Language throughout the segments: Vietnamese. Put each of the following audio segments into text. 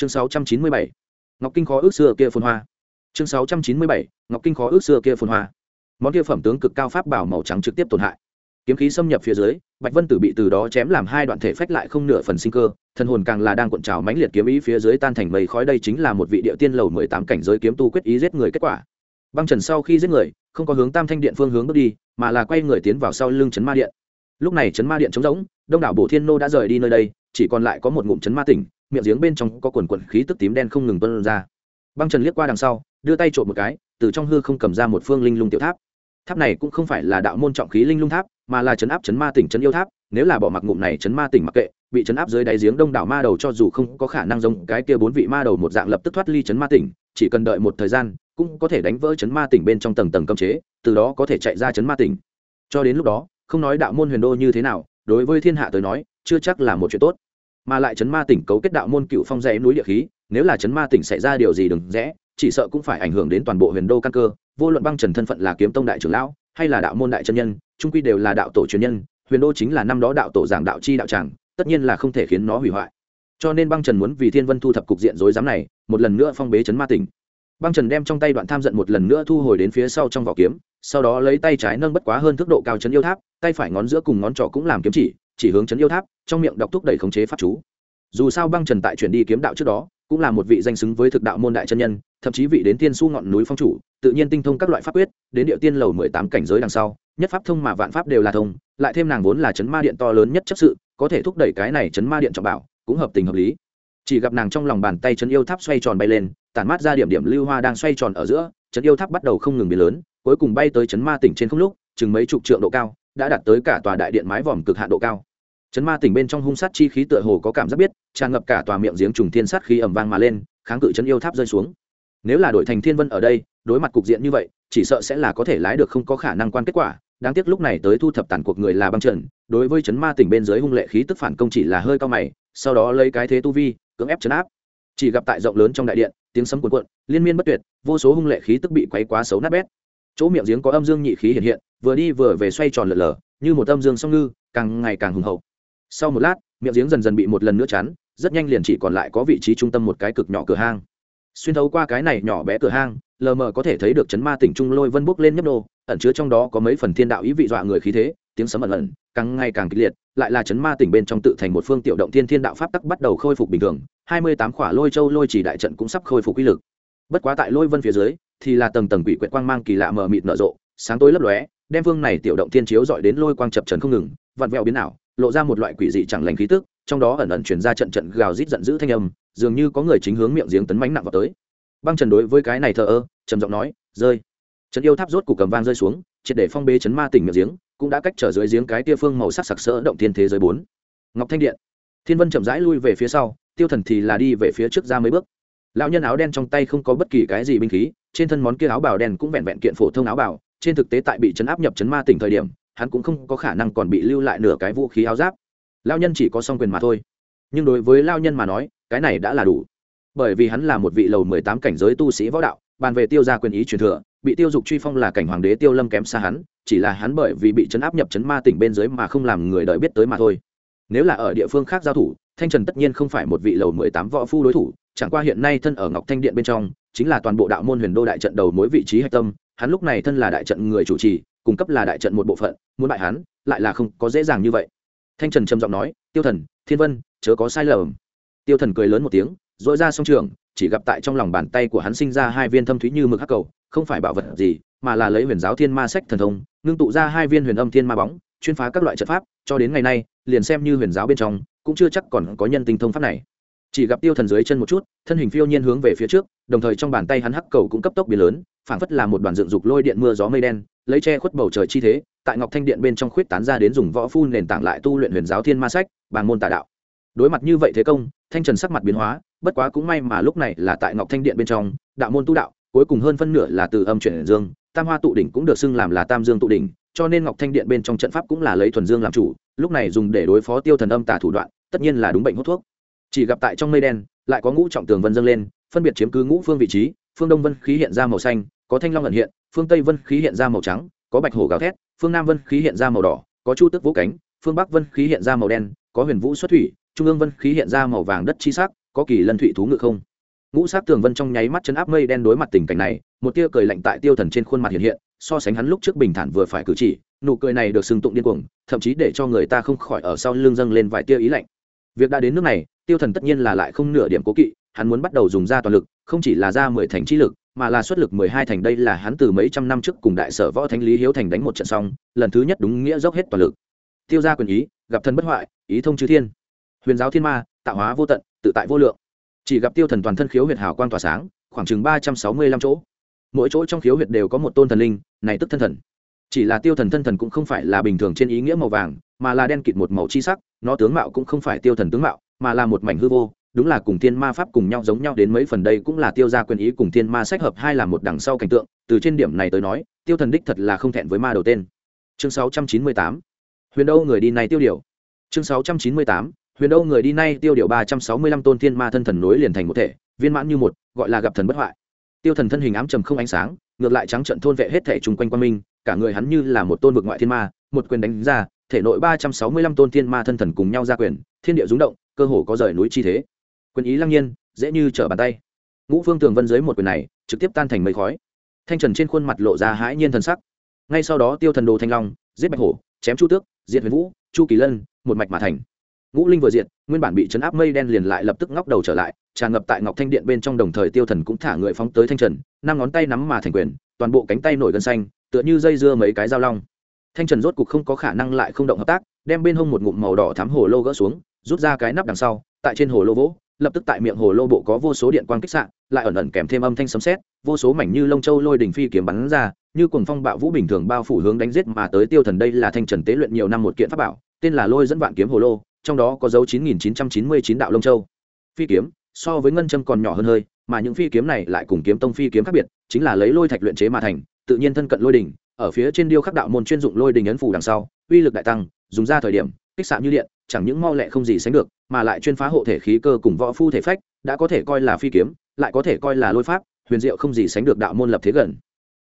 chương 697. ngọc kinh khó ước xưa kia phồn hoa. Chương 697. ngọc kinh khó ước xưa kia phồn hoa. Món kia phẩm tướng cực cao pháp bảo màu trắng trực tiếp tổn hại. Kiếm khí xâm nhập phía dưới, bạch vân tử bị từ đó chém làm hai đoạn thể phách lại không nửa phần sinh cơ, thần hồn càng là đang cuộn trào mãnh liệt kiếm ý phía dưới tan thành mây khói đây chính là một vị địa tiên lầu mười tám cảnh giới kiếm tu quyết ý giết người kết quả. Băng trần sau khi giết người, không có hướng tam thanh điện phương hướng bước đi, mà là quay người tiến vào sau lưng chấn ma điện. Lúc này chấn ma điện trống rỗng, đông đảo bổ thiên nô đã rời đi nơi đây, chỉ còn lại có một ngụm chấn ma tỉnh miệng giếng bên trong có quần quần khí tức tím đen không ngừng tuôn ra. Băng trần liếc qua đằng sau, đưa tay trộm một cái, từ trong hư không cầm ra một phương linh lung tiểu tháp. Tháp này cũng không phải là đạo môn trọng khí linh lung tháp, mà là chấn áp chấn ma tỉnh chấn yêu tháp, nếu là bỏ mặc ngụm này chấn ma tỉnh mặc kệ, bị chấn áp dưới đáy giếng đông đảo ma đầu cho dù không có khả năng giống cái kia bốn vị ma đầu một dạng lập tức thoát ly chấn ma tỉnh, chỉ cần đợi một thời gian, cũng có thể đánh vỡ chấn ma tỉnh bên trong tầng tầng cấm chế, từ đó có thể chạy ra chấn ma tỉnh. Cho đến lúc đó, không nói đạo môn huyền đô như thế nào, đối với thiên hạ tới nói, chưa chắc là một chuyện tốt mà lại chấn ma tỉnh cấu kết đạo môn cựu phong dãy núi địa khí, nếu là chấn ma tỉnh xảy ra điều gì đừng rẽ, chỉ sợ cũng phải ảnh hưởng đến toàn bộ huyền đô căn cơ. Vô luận băng trần thân phận là kiếm tông đại trưởng lão, hay là đạo môn đại chân nhân trung quy đều là đạo tổ truyền nhân, huyền đô chính là năm đó đạo tổ giảng đạo chi đạo tràng, tất nhiên là không thể khiến nó hủy hoại. Cho nên băng trần muốn vì thiên vân thu thập cục diện rối rắm này, một lần nữa phong bế chấn ma tỉnh. Băng trần đem trong tay đoạn tham giận một lần nữa thu hồi đến phía sau trong vỏ kiếm, sau đó lấy tay trái nâng bất quá hơn tốc độ cao chấn yêu tháp, tay phải ngón giữa cùng ngón trỏ cũng làm kiếm chỉ chỉ hướng chấn yêu tháp trong miệng đọc thúc đẩy khống chế pháp chú. Dù sao băng trần tại chuyển đi kiếm đạo trước đó, cũng là một vị danh xứng với thực đạo môn đại chân nhân, thậm chí vị đến tiên su ngọn núi phong chủ, tự nhiên tinh thông các loại pháp quyết, đến địa tiên lầu mười tám cảnh giới đằng sau, nhất pháp thông mà vạn pháp đều là thông, lại thêm nàng vốn là chấn ma điện to lớn nhất chấp sự, có thể thúc đẩy cái này chấn ma điện trọng bảo, cũng hợp tình hợp lý. Chỉ gặp nàng trong lòng bàn tay chấn yêu tháp xoay tròn bay lên, tản mát ra điểm điểm lưu hoa đang xoay tròn ở giữa, chấn yêu tháp bắt đầu không ngừng biến lớn, cuối cùng bay tới chấn ma tỉnh trên không lúc, chừng mấy chục trượng độ cao, đã đạt tới cả tòa đại điện mái vòm cực hạn độ cao chấn ma tỉnh bên trong hung sát chi khí tựa hồ có cảm giác biết, tràn ngập cả tòa miệng giếng trùng thiên sát khí ầm vang mà lên, kháng cự chấn yêu tháp rơi xuống. Nếu là đội thành thiên vân ở đây, đối mặt cục diện như vậy, chỉ sợ sẽ là có thể lái được không có khả năng quan kết quả. Đáng tiếc lúc này tới thu thập tàn cuộc người là băng trần đối với chấn ma tỉnh bên dưới hung lệ khí tức phản công chỉ là hơi cao mày, sau đó lấy cái thế tu vi, cưỡng ép chấn áp. Chỉ gặp tại rộng lớn trong đại điện, tiếng sấm cuồn cuộn, liên miên bất tuyệt, vô số hung lệ khí tức bị quấy quá xấu nát bét. Chỗ miệng giếng có âm dương nhị khí hiện hiện, vừa đi vừa về xoay tròn lở lở, như một âm dương song ngư, càng ngày càng hùng hậu sau một lát, miệng giếng dần dần bị một lần nữa chắn, rất nhanh liền chỉ còn lại có vị trí trung tâm một cái cực nhỏ cửa hang. Xuyên thấu qua cái này nhỏ bé cửa hang, lờ mờ có thể thấy được chấn ma tỉnh trung lôi vân bốc lên nhấp nô, ẩn chứa trong đó có mấy phần thiên đạo ý vị dọa người khí thế, tiếng sấm ẩn ẩn, càng ngày càng kịch liệt, lại là chấn ma tỉnh bên trong tự thành một phương tiểu động thiên thiên đạo pháp tắc bắt đầu khôi phục bình thường, hai mươi tám khỏa lôi châu lôi chỉ đại trận cũng sắp khôi phục quy lực. Bất quá tại lôi vân phía dưới, thì là tầng tầng quỷ quyệt quang mang kỳ lạ mờ mịt nở rộ, sáng tối lấp lóe, đem phương này tiểu động thiên chiếu dọi đến lôi quang chập trần không ngừng, vặn vẹo biến ảo lộ ra một loại quỷ dị chẳng lành khí tức, trong đó ẩn ẩn chuyển ra trận trận gào rít giận dữ thanh âm, dường như có người chính hướng miệng giếng tấn mánh nặng vào tới. Băng trần đối với cái này thờ ơ, trầm giọng nói, rơi. Trấn yêu tháp rốt cục cầm vang rơi xuống, triệt để phong bế chấn ma tỉnh miệng giếng, cũng đã cách trở dưới giếng cái tia phương màu sắc sặc sỡ động thiên thế giới bốn. Ngọc thanh điện. Thiên vân chậm rãi lui về phía sau, tiêu thần thì là đi về phía trước ra mấy bước. Lão nhân áo đen trong tay không có bất kỳ cái gì binh khí, trên thân món kia áo bào đen cũng vẹn vẹn kiện phổ thông áo bào, trên thực tế tại bị chấn áp nhập chấn ma tỉnh thời điểm hắn cũng không có khả năng còn bị lưu lại nửa cái vũ khí áo giáp. Lao nhân chỉ có song quyền mà thôi. Nhưng đối với lao nhân mà nói, cái này đã là đủ. Bởi vì hắn là một vị lầu mười tám cảnh giới tu sĩ võ đạo, bàn về tiêu gia quyền ý truyền thừa, bị tiêu dục truy phong là cảnh hoàng đế tiêu lâm kém xa hắn, chỉ là hắn bởi vì bị chấn áp nhập chấn ma tỉnh bên dưới mà không làm người đời biết tới mà thôi. Nếu là ở địa phương khác giao thủ, thanh trần tất nhiên không phải một vị lầu mười tám võ phu đối thủ, chẳng qua hiện nay thân ở ngọc thanh điện bên trong, chính là toàn bộ đạo môn huyền đô đại trận đầu mối vị trí hạch tâm, hắn lúc này thân là đại trận người chủ trì cung cấp là đại trận một bộ phận, muốn bại hắn, lại là không có dễ dàng như vậy. Thanh trần trầm giọng nói, tiêu thần, thiên vân, chớ có sai lầm. Tiêu thần cười lớn một tiếng dội ra song trường, chỉ gặp tại trong lòng bàn tay của hắn sinh ra hai viên thâm thúy như mực hắc cầu, không phải bảo vật gì, mà là lấy huyền giáo thiên ma sách thần thông, ngưng tụ ra hai viên huyền âm thiên ma bóng, chuyên phá các loại trận pháp, cho đến ngày nay, liền xem như huyền giáo bên trong, cũng chưa chắc còn có nhân tinh thông pháp này. Chỉ gặp tiêu thần dưới chân một chút, thân hình phiêu nhiên hướng về phía trước, đồng thời trong bàn tay hắn hắc cầu cũng cấp tốc biến lớn, phảng phất là một đoàn dựng dục lôi điện mưa gió mây đen lấy che khuất bầu trời chi thế, tại ngọc thanh điện bên trong khuyết tán ra đến dùng võ phu nền tảng lại tu luyện huyền giáo thiên ma sách bằng môn tà đạo. Đối mặt như vậy thế công, thanh trần sắc mặt biến hóa, bất quá cũng may mà lúc này là tại ngọc thanh điện bên trong, đạo môn tu đạo, cuối cùng hơn phân nửa là từ âm chuyển dương, tam hoa tụ đỉnh cũng được xưng làm là tam dương tụ đỉnh, cho nên ngọc thanh điện bên trong trận pháp cũng là lấy thuần dương làm chủ, lúc này dùng để đối phó tiêu thần âm tà thủ đoạn, tất nhiên là đúng bệnh hút thuốc. Chỉ gặp tại trong mây đen, lại có ngũ trọng tường vân dâng lên, phân biệt chiếm cứ ngũ phương vị trí, phương đông vân khí hiện ra màu xanh có thanh long ẩn hiện, phương tây vân khí hiện ra màu trắng, có bạch hổ gào thét, phương nam vân khí hiện ra màu đỏ, có chu tức vũ cánh, phương bắc vân khí hiện ra màu đen, có huyền vũ xuất thủy, trung ương vân khí hiện ra màu vàng đất chi sắc, có kỳ lân thủy thú ngự không. Ngũ sát tường vân trong nháy mắt chấn áp mây đen đối mặt tình cảnh này, một tia cười lạnh tại tiêu thần trên khuôn mặt hiện hiện, so sánh hắn lúc trước bình thản vừa phải cử chỉ, nụ cười này được sừng tụng điên cuồng, thậm chí để cho người ta không khỏi ở sau lưng dâng lên vài tia ý lạnh. Việc đã đến nước này, tiêu thần tất nhiên là lại không nửa điểm cố kỵ, hắn muốn bắt đầu dùng ra toàn lực, không chỉ là ra mười thành trí lực mà là xuất lực mười hai thành đây là hắn từ mấy trăm năm trước cùng đại sở võ thánh lý hiếu thành đánh một trận xong, lần thứ nhất đúng nghĩa dốc hết toàn lực. Tiêu ra quyền ý, gặp thần bất hoại, ý thông chư thiên. Huyền giáo thiên ma, tạo hóa vô tận, tự tại vô lượng. Chỉ gặp tiêu thần toàn thân khiếu huyệt hào quang tỏa sáng, khoảng chừng ba trăm sáu mươi lăm chỗ. Mỗi chỗ trong khiếu huyệt đều có một tôn thần linh, này tức thân thần. Chỉ là tiêu thần thân thần cũng không phải là bình thường trên ý nghĩa màu vàng, mà là đen kịt một màu chi sắc, nó tướng mạo cũng không phải tiêu thần tướng mạo, mà là một mảnh hư vô đúng là cùng thiên ma pháp cùng nhau giống nhau đến mấy phần đây cũng là tiêu gia quyền ý cùng thiên ma sách hợp hai là một đằng sau cảnh tượng. Từ trên điểm này tới nói, tiêu thần đích thật là không thẹn với ma đầu tên. Chương sáu trăm chín mươi tám, huyền đâu người đi này tiêu điều. Chương sáu trăm chín mươi tám, huyền đâu người đi nay tiêu điều ba trăm sáu mươi lăm tôn thiên ma thân thần nối liền thành một thể, viên mãn như một, gọi là gặp thần bất hoại. Tiêu thần thân hình ám trầm không ánh sáng, ngược lại trắng trận thôn vệ hết thể chung quanh quan minh, cả người hắn như là một tôn vực ngoại thiên ma, một quyền đánh ra, thể nội ba trăm sáu mươi lăm tôn thiên ma thân thần cùng nhau ra quyền, thiên địa rúng động, cơ hồ có rời núi chi thế quyền ý lăng nhiên, dễ như trở bàn tay. Ngũ phương tường vân dưới một quyền này, trực tiếp tan thành mây khói. Thanh trần trên khuôn mặt lộ ra hãi nhiên thần sắc. Ngay sau đó tiêu thần đồ thanh long, giết bạch hổ, chém chu tước, diệt huyền vũ, chu kỳ lân, một mạch mà thành. Ngũ linh vừa diện nguyên bản bị chấn áp mây đen liền lại lập tức ngóc đầu trở lại, tràn ngập tại ngọc thanh điện bên trong đồng thời tiêu thần cũng thả người phóng tới thanh trần, năm ngón tay nắm mà thành quyền, toàn bộ cánh tay nổi gân xanh, tựa như dây dưa mấy cái dao long. Thanh trần rốt cục không có khả năng lại không động hợp tác, đem bên hông một ngụm màu đỏ thám hồ lô gỡ xuống, rút ra cái nắp đằng sau, tại trên hồ lô vỗ lập tức tại miệng hồ lô bộ có vô số điện quang kích sạn lại ẩn ẩn kèm thêm âm thanh sấm sét vô số mảnh như lông châu lôi đỉnh phi kiếm bắn ra như cuồng phong bạo vũ bình thường bao phủ hướng đánh giết mà tới tiêu thần đây là thanh trần tế luyện nhiều năm một kiện pháp bảo tên là lôi dẫn vạn kiếm hồ lô trong đó có dấu 9999 đạo lông châu phi kiếm so với ngân châm còn nhỏ hơn hơi mà những phi kiếm này lại cùng kiếm tông phi kiếm khác biệt chính là lấy lôi thạch luyện chế mà thành tự nhiên thân cận lôi đỉnh ở phía trên điêu khắc đạo môn chuyên dụng lôi đỉnh ấn phủ đằng sau uy lực đại tăng dùng ra thời điểm kích xạ như điện chẳng những mau lẹ không gì sánh được, mà lại chuyên phá hộ thể khí cơ cùng võ phu thể phách, đã có thể coi là phi kiếm, lại có thể coi là lôi pháp, huyền diệu không gì sánh được đạo môn lập thế gần.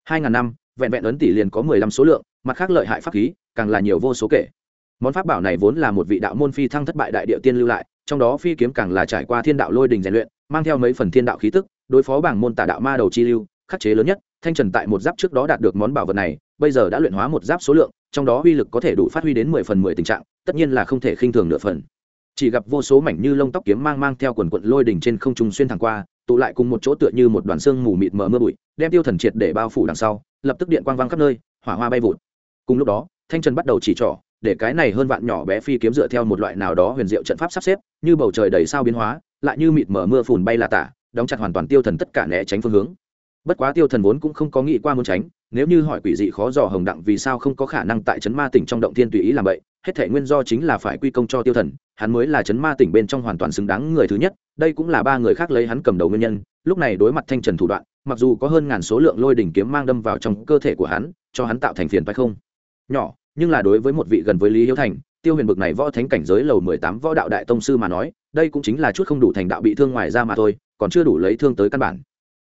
Hai ngàn năm, vẹn vẹn ấn tỷ liền có mười lăm số lượng, mặt khác lợi hại pháp khí, càng là nhiều vô số kể. Món pháp bảo này vốn là một vị đạo môn phi thăng thất bại đại địa tiên lưu lại, trong đó phi kiếm càng là trải qua thiên đạo lôi đình rèn luyện, mang theo mấy phần thiên đạo khí tức, đối phó bảng môn tả đạo ma đầu chi lưu, khắc chế lớn nhất thanh trần tại một giáp trước đó đạt được món bảo vật này, bây giờ đã luyện hóa một giáp số lượng, trong đó uy lực có thể đủ phát huy đến mười phần mười tình trạng, tất nhiên là không thể khinh thường nửa phần. Chỉ gặp vô số mảnh như lông tóc kiếm mang mang theo quần quận lôi đỉnh trên không trung xuyên thẳng qua, tụ lại cùng một chỗ tựa như một đoàn xương mù mịt mờ mưa bụi, đem tiêu thần triệt để bao phủ đằng sau, lập tức điện quang vang khắp nơi, hỏa hoa bay vụt. Cùng lúc đó, thanh trần bắt đầu chỉ trỏ, để cái này hơn vạn nhỏ bé phi kiếm dựa theo một loại nào đó huyền diệu trận pháp sắp xếp, như bầu trời đầy sao biến hóa, lại như mịt mờ mưa phùn bay là tả, đóng chặt hoàn toàn tiêu thần tất cả né tránh phương hướng bất quá tiêu thần vốn cũng không có nghĩ qua muốn tránh, nếu như hỏi quỷ dị khó dò hồng đặng vì sao không có khả năng tại trấn ma tỉnh trong động thiên tùy ý làm vậy, hết thể nguyên do chính là phải quy công cho tiêu thần, hắn mới là trấn ma tỉnh bên trong hoàn toàn xứng đáng người thứ nhất, đây cũng là ba người khác lấy hắn cầm đầu nguyên nhân, lúc này đối mặt thanh trần thủ đoạn, mặc dù có hơn ngàn số lượng lôi đỉnh kiếm mang đâm vào trong cơ thể của hắn, cho hắn tạo thành phiền phải không? Nhỏ, nhưng là đối với một vị gần với lý hiếu thành, tiêu huyền bực này võ thánh cảnh giới lầu mười tám võ đạo đại tông sư mà nói, đây cũng chính là chút không đủ thành đạo bị thương ngoài ra mà thôi, còn chưa đủ lấy thương tới căn bản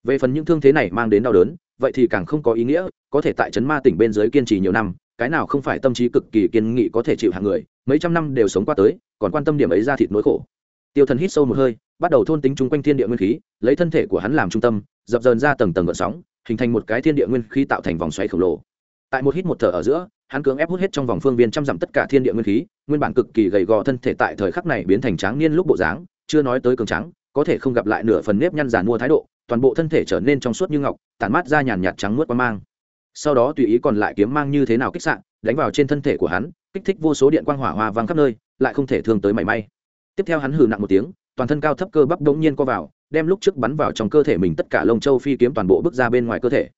về phần những thương thế này mang đến đau đớn, vậy thì càng không có ý nghĩa, có thể tại trấn ma tỉnh bên dưới kiên trì nhiều năm, cái nào không phải tâm trí cực kỳ kiên nghị có thể chịu hàng người, mấy trăm năm đều sống qua tới, còn quan tâm điểm ấy ra thịt nỗi khổ. Tiêu thần hít sâu một hơi, bắt đầu thôn tính chung quanh thiên địa nguyên khí, lấy thân thể của hắn làm trung tâm, dập dờn ra tầng tầng gợn sóng, hình thành một cái thiên địa nguyên khí tạo thành vòng xoáy khổng lồ. Tại một hít một thở ở giữa, hắn cưỡng ép hút hết trong vòng phương viên trăm dặm tất cả thiên địa nguyên khí, nguyên bản cực kỳ gầy gò thân thể tại thời khắc này biến thành tráng niên lúc bộ dáng, chưa nói tới cường trắng có thể không gặp lại nửa phần nếp nhăn giàn mua thái độ toàn bộ thân thể trở nên trong suốt như ngọc, tản mát ra nhàn nhạt trắng muốt qua mang. Sau đó tùy ý còn lại kiếm mang như thế nào kích sạn đánh vào trên thân thể của hắn, kích thích vô số điện quang hỏa hoa vang khắp nơi, lại không thể thương tới mảy may. Tiếp theo hắn hừ nặng một tiếng, toàn thân cao thấp cơ bắp đống nhiên co vào, đem lúc trước bắn vào trong cơ thể mình tất cả lông châu phi kiếm toàn bộ bước ra bên ngoài cơ thể.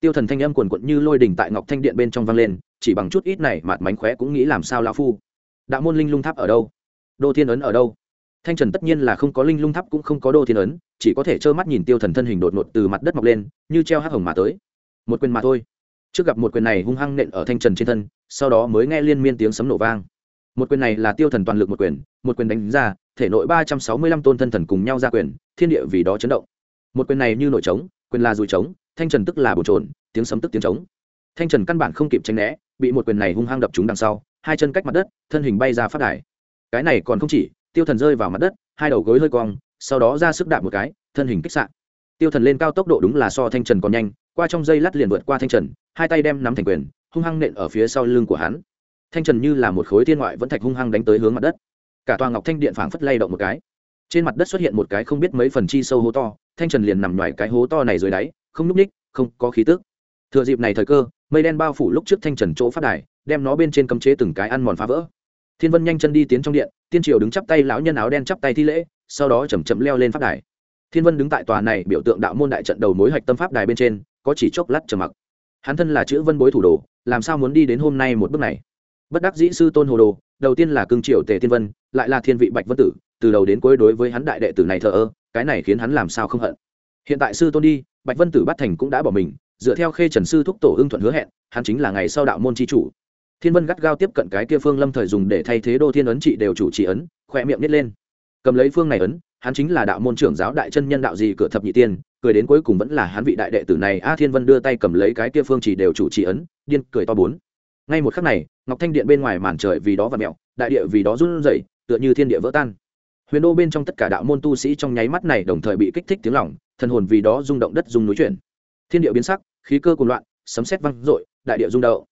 Tiêu thần thanh âm quần quận như lôi đình tại ngọc thanh điện bên trong vang lên, chỉ bằng chút ít này, mạt mánh khóe cũng nghĩ làm sao lão phu. Đạo môn linh lung tháp ở đâu? Đô thiên ấn ở đâu? Thanh trần tất nhiên là không có linh lung tháp cũng không có đô thiên ấn, chỉ có thể trơ mắt nhìn tiêu thần thân hình đột ngột từ mặt đất mọc lên, như treo hắc hồng mà tới. Một quyền mà thôi. Trước gặp một quyền này hung hăng nện ở thanh trần trên thân, sau đó mới nghe liên miên tiếng sấm nổ vang. Một quyền này là tiêu thần toàn lực một quyền một quyền đánh ra, thể nội ba trăm sáu mươi lăm tôn thân thần cùng nhau ra quyền, thiên địa vì đó chấn động. Một quyền này như nổi trống, quyền là dùi trống, thanh trần tức là bồn trồn tiếng sấm tức tiếng trống. Thanh trần căn bản không kịp tranh né, bị một quyền này hung hăng đập trúng đằng sau, hai chân cách mặt đất, thân hình bay ra phát đài. Cái này còn không chỉ tiêu thần rơi vào mặt đất, hai đầu gối hơi cong, sau đó ra sức đạp một cái, thân hình kích sạn tiêu thần lên cao tốc độ đúng là so thanh trần còn nhanh, qua trong dây lát liền vượt qua thanh trần, hai tay đem nắm thành quyền, hung hăng nện ở phía sau lưng của hắn. Thanh trần như là một khối thiên ngoại vẫn thạch hung hăng đánh tới hướng mặt đất. Cả tòa ngọc thanh điện phảng phất lay động một cái. Trên mặt đất xuất hiện một cái không biết mấy phần chi sâu hố to, thanh trần liền nằm ngoài cái hố to này dưới đáy, không núp ních không có khí tức. Thừa dịp này thời cơ, mây đen bao phủ lúc trước thanh trần chỗ phát đài, đem nó bên trên cấm chế từng cái ăn mòn phá vỡ thiên vân nhanh chân đi tiến trong điện, tiên triều đứng chắp tay, lão nhân áo đen chắp tay thi lễ, sau đó chầm chậm leo lên pháp đài. Thiên vân đứng tại tòa này biểu tượng đạo môn đại trận đầu mối hạch tâm pháp đài bên trên, có chỉ chốc lát trầm mặc. Hắn thân là chữ vân bối thủ đồ, làm sao muốn đi đến hôm nay một bước này? Bất đắc dĩ sư tôn hồ đồ, đầu tiên là cương triều tề thiên vân, lại là thiên vị bạch vân tử, từ đầu đến cuối đối với hắn đại đệ tử này thờ ơ, cái này khiến hắn làm sao không hận. Hiện tại sư tôn đi, bạch vân tử bắt thành cũng đã bỏ mình, dựa theo khê trần sư thúc tổ ưng thuận hứa hẹn, hắn chính là ngày sau đạo môn tri chủ thiên vân gắt gao tiếp cận cái kia phương lâm thời dùng để thay thế đô thiên ấn trị đều chủ trì ấn khoe miệng nít lên. Cầm lấy phương này ấn hắn chính là đạo môn trưởng giáo đại chân nhân đạo gì cửa thập nhị tiên cười đến cuối cùng vẫn là hắn vị đại đệ tử này. A thiên vân đưa tay cầm lấy cái kia phương chỉ đều chủ trì ấn điên cười to bốn. Ngay một khắc này ngọc thanh điện bên ngoài màn trời vì đó và mẹo đại địa vì đó run rẩy tựa như thiên địa vỡ tan. Huyền đô bên trong tất cả đạo môn tu sĩ trong nháy mắt này đồng thời bị kích thích tiếng lỏng thần hồn vì đó rung động đất rung núi chuyển. Thiên địa biến sắc khí cơ cùng loạn sấm sét vang, rội đại địa rung động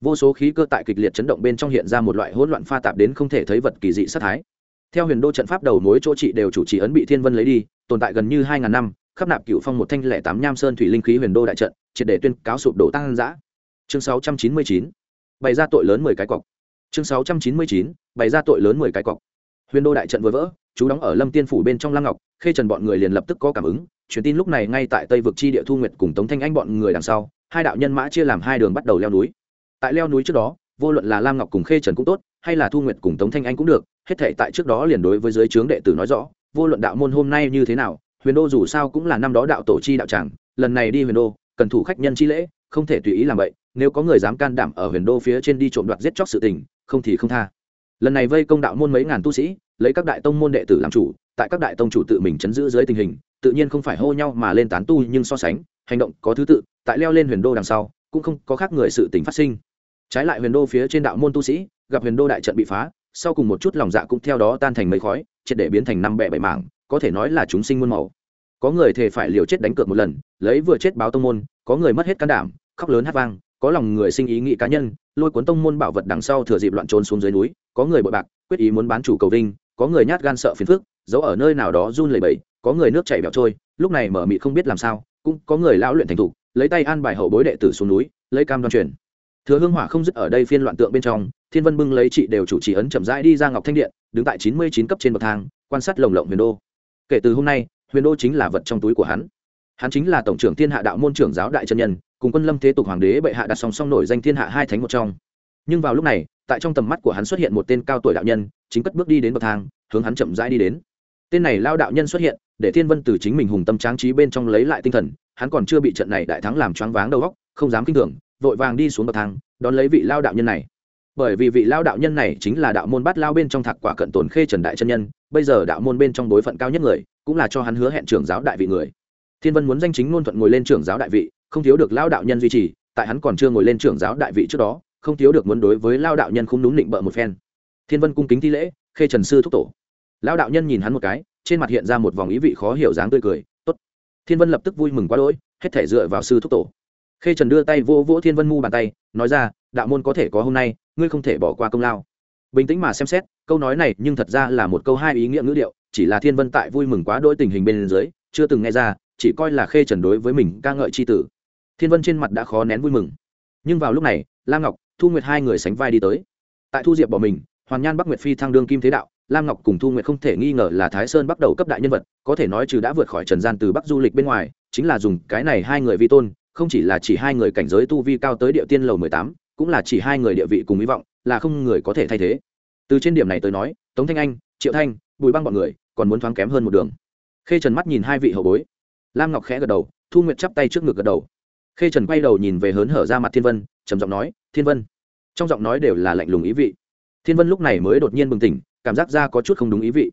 vô số khí cơ tại kịch liệt chấn động bên trong hiện ra một loại hỗn loạn pha tạp đến không thể thấy vật kỳ dị sát thái. Theo huyền đô trận pháp đầu mối chỗ trị đều chủ trì ấn bị thiên vân lấy đi, tồn tại gần như hai ngàn năm, khắp nạp cựu phong một thanh lẻ tám nham sơn thủy linh khí huyền đô đại trận, triệt để tuyên cáo sụp đổ tăng giã chương sáu trăm chín mươi chín, bày ra tội lớn mười cái cọc. Chương sáu trăm chín mươi chín, bày ra tội lớn mười cái cọc. Huyền đô đại trận vừa vỡ, chú đóng ở lâm tiên phủ bên trong lăng ngọc, khê trần bọn người liền lập tức có cảm ứng, truyền tin lúc này ngay tại tây vực chi địa thu nguyệt cùng tống thanh anh bọn người đằng sau, hai đạo nhân mã chia làm hai đường bắt đầu leo núi tại leo núi trước đó, vô luận là lam ngọc cùng khê trần cũng tốt, hay là thu nguyệt cùng tống thanh anh cũng được, hết thể tại trước đó liền đối với giới trướng đệ tử nói rõ, vô luận đạo môn hôm nay như thế nào, huyền đô dù sao cũng là năm đó đạo tổ chi đạo tràng, lần này đi huyền đô, cần thủ khách nhân chi lễ, không thể tùy ý làm vậy, nếu có người dám can đảm ở huyền đô phía trên đi trộm đoạt giết chóc sự tình, không thì không tha. Lần này vây công đạo môn mấy ngàn tu sĩ, lấy các đại tông môn đệ tử làm chủ, tại các đại tông chủ tự mình chấn giữ dưới tình hình, tự nhiên không phải hô nhau mà lên tán tu nhưng so sánh, hành động có thứ tự, tại leo lên huyền đô đằng sau, cũng không có khác người sự tình phát sinh trái lại huyền đô phía trên đạo môn tu sĩ, gặp huyền đô đại trận bị phá, sau cùng một chút lòng dạ cũng theo đó tan thành mấy khói, triệt để biến thành năm bẻ bảy mảng, có thể nói là chúng sinh muôn màu. Có người thề phải liều chết đánh cược một lần, lấy vừa chết báo tông môn, có người mất hết can đảm, khóc lớn hát vang, có lòng người sinh ý nghĩ cá nhân, lôi cuốn tông môn bảo vật đằng sau thừa dịp loạn trốn xuống dưới núi, có người bội bạc, quyết ý muốn bán chủ cầu vinh, có người nhát gan sợ phiền phức, giấu ở nơi nào đó run lẩy bẩy, có người nước chảy bẹo trôi, lúc này mở mị không biết làm sao, cũng có người lão luyện thành thục lấy tay an bài hậu bối đệ tử xuống núi, lấy cam đoan truyền thừa hương hỏa không dứt ở đây phiên loạn tượng bên trong, thiên vân bưng lấy chị đều chủ trì ấn chậm rãi đi ra ngọc thanh điện, đứng tại chín mươi chín cấp trên bậc thang, quan sát lồng lộng huyền đô. Kể từ hôm nay, huyền đô chính là vật trong túi của hắn. Hắn chính là tổng trưởng thiên hạ đạo môn trưởng giáo đại chân nhân, cùng quân lâm thế tục hoàng đế bệ hạ đặt song song nổi danh thiên hạ hai thánh một trong. Nhưng vào lúc này, tại trong tầm mắt của hắn xuất hiện một tên cao tuổi đạo nhân, chính cất bước đi đến bậc thang, hướng hắn chậm rãi đi đến. Tên này lao đạo nhân xuất hiện, để thiên vân từ chính mình hùng tâm tráng trí bên trong lấy lại tinh thần, hắn còn chưa bị trận này đại thắng làm choáng váng đầu óc, không dám kinh thường vội vàng đi xuống bậc thang, đón lấy vị lao đạo nhân này. Bởi vì vị lao đạo nhân này chính là đạo môn bát lao bên trong thạc quả cận tồn khê trần đại chân nhân, bây giờ đạo môn bên trong bối phận cao nhất người, cũng là cho hắn hứa hẹn trưởng giáo đại vị người. Thiên vân muốn danh chính ngôn thuận ngồi lên trưởng giáo đại vị, không thiếu được lao đạo nhân duy trì, tại hắn còn chưa ngồi lên trưởng giáo đại vị trước đó, không thiếu được muốn đối với lao đạo nhân không đúng định bợ một phen. Thiên vân cung kính thi lễ, khê trần sư thúc tổ. Lao đạo nhân nhìn hắn một cái, trên mặt hiện ra một vòng ý vị khó hiểu dáng tươi cười, tốt. Thiên vân lập tức vui mừng quá đỗi, hết thể dựa vào sư thúc tổ khê trần đưa tay vô vỗ thiên vân mu bàn tay, nói ra, đạo môn có thể có hôm nay, ngươi không thể bỏ qua công lao. Bình tĩnh mà xem xét, câu nói này nhưng thật ra là một câu hai ý nghĩa ngữ điệu, chỉ là thiên vân tại vui mừng quá đôi tình hình bên dưới, chưa từng nghe ra, chỉ coi là khê trần đối với mình ca ngợi c h i tử. Thiên vân trên mặt đã khó nén vui mừng. Nhưng vào lúc này, lam ngọc, thu nguyệt hai người sánh vai đi tới. Tại thu diệp bỏ mình, hoàn nhan bắc nguyệt phi thăng đương kim thế đạo, lam ngọc cùng thu nguyệt không thể nghi ngờ là thái sơn bắt đầu cấp đại nhân vật, có thể nói trừ đã vượt khỏi trần gian từ bắc du lịch bên ngoài, chính là dùng cái này hai người vi tôn không chỉ là chỉ hai người cảnh giới tu vi cao tới địa tiên lầu mười tám, cũng là chỉ hai người địa vị cùng hy vọng, là không người có thể thay thế. Từ trên điểm này tới nói, tống thanh anh, triệu thanh, bùi băng bọn người còn muốn thoáng kém hơn một đường. Khê trần mắt nhìn hai vị hậu bối. Lam ngọc khẽ gật đầu, thu nguyệt chắp tay trước ngực gật đầu. Khê trần quay đầu nhìn về hớn hở ra mặt thiên vân, trầm giọng nói, thiên vân. Trong giọng nói đều là lạnh lùng ý vị. Thiên vân lúc này mới đột nhiên bừng tỉnh, cảm giác ra có chút không đúng ý vị.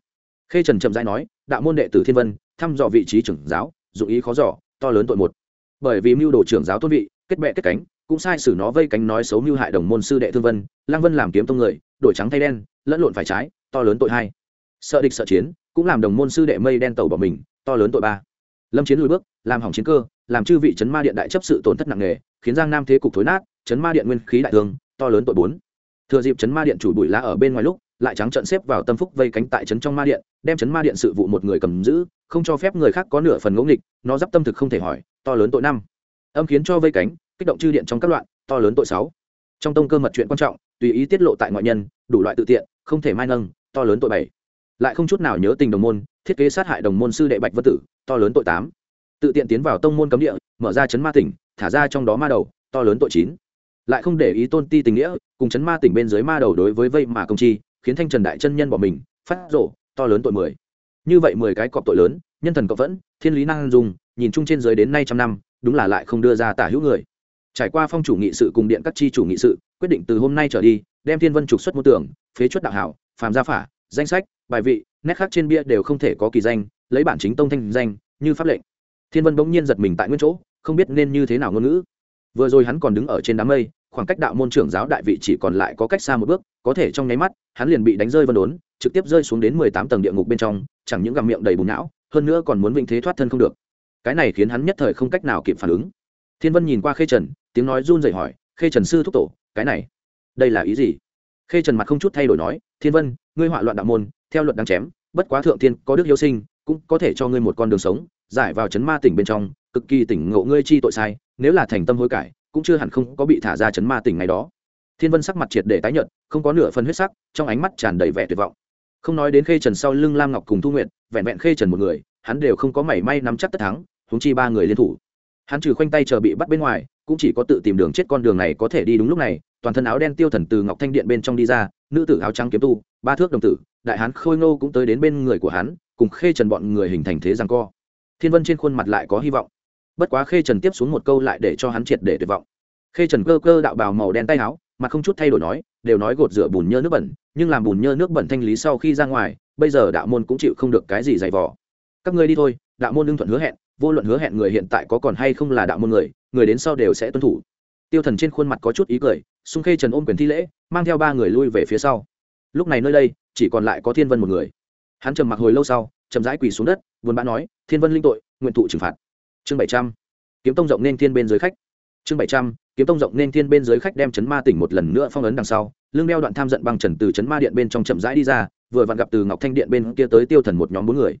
Khê trần chậm rãi nói, đạo môn đệ tử thiên vân, thăm dò vị trí trưởng giáo, dụng ý khó dò, to lớn tội một bởi vì mưu đồ trưởng giáo tôn vị, kết bệ kết cánh, cũng sai sử nó vây cánh nói xấu mưu hại đồng môn sư đệ thương vân lang vân làm kiếm tông người, đổi trắng thay đen, lẫn lộn phải trái, to lớn tội hai. Sợ địch sợ chiến, cũng làm đồng môn sư đệ mây đen tàu bỏ mình, to lớn tội ba. Lâm chiến lùi bước, làm hỏng chiến cơ, làm chư vị chấn ma điện đại chấp sự tổn thất nặng nề, khiến giang nam thế cục thối nát, chấn ma điện nguyên khí đại thương, to lớn tội bốn. Thừa dịp chấn ma điện chủ bụi lá ở bên ngoài lúc lại trắng trận xếp vào tâm phúc vây cánh tại trấn trong ma điện, đem chấn ma điện sự vụ một người cầm giữ, không cho phép người khác có nửa phần ngẫu nghịch, nó d i p tâm thực không thể hỏi, to lớn tội năm. Âm khiến cho vây cánh, kích động chư điện trong các loạn, to lớn tội sáu. Trong tông cơ mật chuyện quan trọng, tùy ý tiết lộ tại ngoại nhân, đủ loại tự tiện, không thể mai nâng to lớn tội bảy. Lại không chút nào nhớ tình đồng môn, thiết kế sát hại đồng môn sư đệ bạch vân tử, to lớn tội tám. Tự tiện tiến vào tông môn cấm địa, mở ra chấn ma tỉnh, thả ra trong đó ma đầu, to lớn tội chín. Lại không để ý tôn ti tình nghĩa, cùng chấn ma tỉnh bên dưới ma đầu đối với vây mà công chi khiến thanh trần đại chân nhân bỏ mình, phát rộ to lớn tội mười. Như vậy mười cái cọp tội lớn, nhân thần cọp vẫn, thiên lý năng dùng, nhìn chung trên dưới đến nay trăm năm, đúng là lại không đưa ra tả hữu người. Trải qua phong chủ nghị sự cùng điện các tri chủ nghị sự, quyết định từ hôm nay trở đi, đem thiên vân trục xuất mô tưởng, phế chuất đạo hảo, phàm gia phả, danh sách, bài vị, nét khác trên bia đều không thể có kỳ danh, lấy bản chính tông thanh danh, như pháp lệnh. Thiên vân bỗng nhiên giật mình tại nguyên chỗ, không biết nên như thế nào ngôn ngữ. Vừa rồi hắn còn đứng ở trên đám mây khoảng cách đạo môn trưởng giáo đại vị chỉ còn lại có cách xa một bước, có thể trong nháy mắt, hắn liền bị đánh rơi vân đốn, trực tiếp rơi xuống đến mười tám tầng địa ngục bên trong, chẳng những gặm miệng đầy bùn não hơn nữa còn muốn vinh thế thoát thân không được. Cái này khiến hắn nhất thời không cách nào kịp phản ứng. Thiên vân nhìn qua khê trần, tiếng nói run rẩy hỏi, khê trần sư thúc tổ, cái này, đây là ý gì? Khê trần mặt không chút thay đổi nói, thiên vân, ngươi họa loạn đạo môn, theo luật đáng chém, bất quá thượng thiên có đức hiếu sinh, cũng có thể cho ngươi một con đường sống, giải vào chấn ma tỉnh bên trong, cực kỳ tỉnh ngộ ngươi chi tội sai, nếu là thành tâm hối cải cũng chưa hẳn không có bị thả ra chấn ma tỉnh ngày đó. Thiên vân sắc mặt triệt để tái nhợt, không có nửa phần huyết sắc, trong ánh mắt tràn đầy vẻ tuyệt vọng. Không nói đến khê trần sau lưng lam ngọc cùng thu nguyện vẹn vẹn khê trần một người, hắn đều không có mảy may nắm chắc tất thắng húng chi ba người liên thủ. Hắn trừ khoanh tay chờ bị bắt bên ngoài, cũng chỉ có tự tìm đường chết con đường này có thể đi đúng lúc này, toàn thân áo đen tiêu thần từ ngọc thanh điện bên trong đi ra, nữ tử áo trắng kiếm tu, ba thước đồng tử, đại hán khôi ngô cũng tới đến bên người của hắn, cùng khê trần bọn người hình thành thế rằng co. Thiên vân trên khuôn mặt lại có hy vọng bất quá khê trần tiếp xuống một câu lại để cho hắn triệt để tuyệt vọng. Khê trần cơ cơ đạo bào màu đen tay áo, mà không chút thay đổi nói, đều nói gột rửa bùn nhơ nước bẩn, nhưng làm bùn nhơ nước bẩn thanh lý sau khi ra ngoài, bây giờ đạo môn cũng chịu không được cái gì dày vò. Các ngươi đi thôi, đạo môn lương thuận hứa hẹn, vô luận hứa hẹn người hiện tại có còn hay không là đạo môn người người đến sau đều sẽ tuân thủ. Tiêu thần trên khuôn mặt có chút ý cười, xung khê trần ôm quyền thi lễ, mang theo ba người lui về phía sau. Lúc này nơi đây, chỉ còn lại có thiên vân một người. Hắn trầm mặc hồi lâu sau, chậm rãi quỳ xuống đất, buồn bã nói, thiên vân linh tội, nguyện thụ trừng phạt chương bảy trăm. Kiếm tông rộng nên thiên bên dưới khách. Chương bảy trăm, kiếm tông rộng nên thiên bên dưới khách đem chấn ma tỉnh một lần nữa phong ấn đằng sau, lưng đeo đoạn tham giận băng trần từ chấn ma điện bên trong chậm rãi đi ra, vừa vặn gặp từ ngọc thanh điện bên kia tới tiêu thần một nhóm bốn người.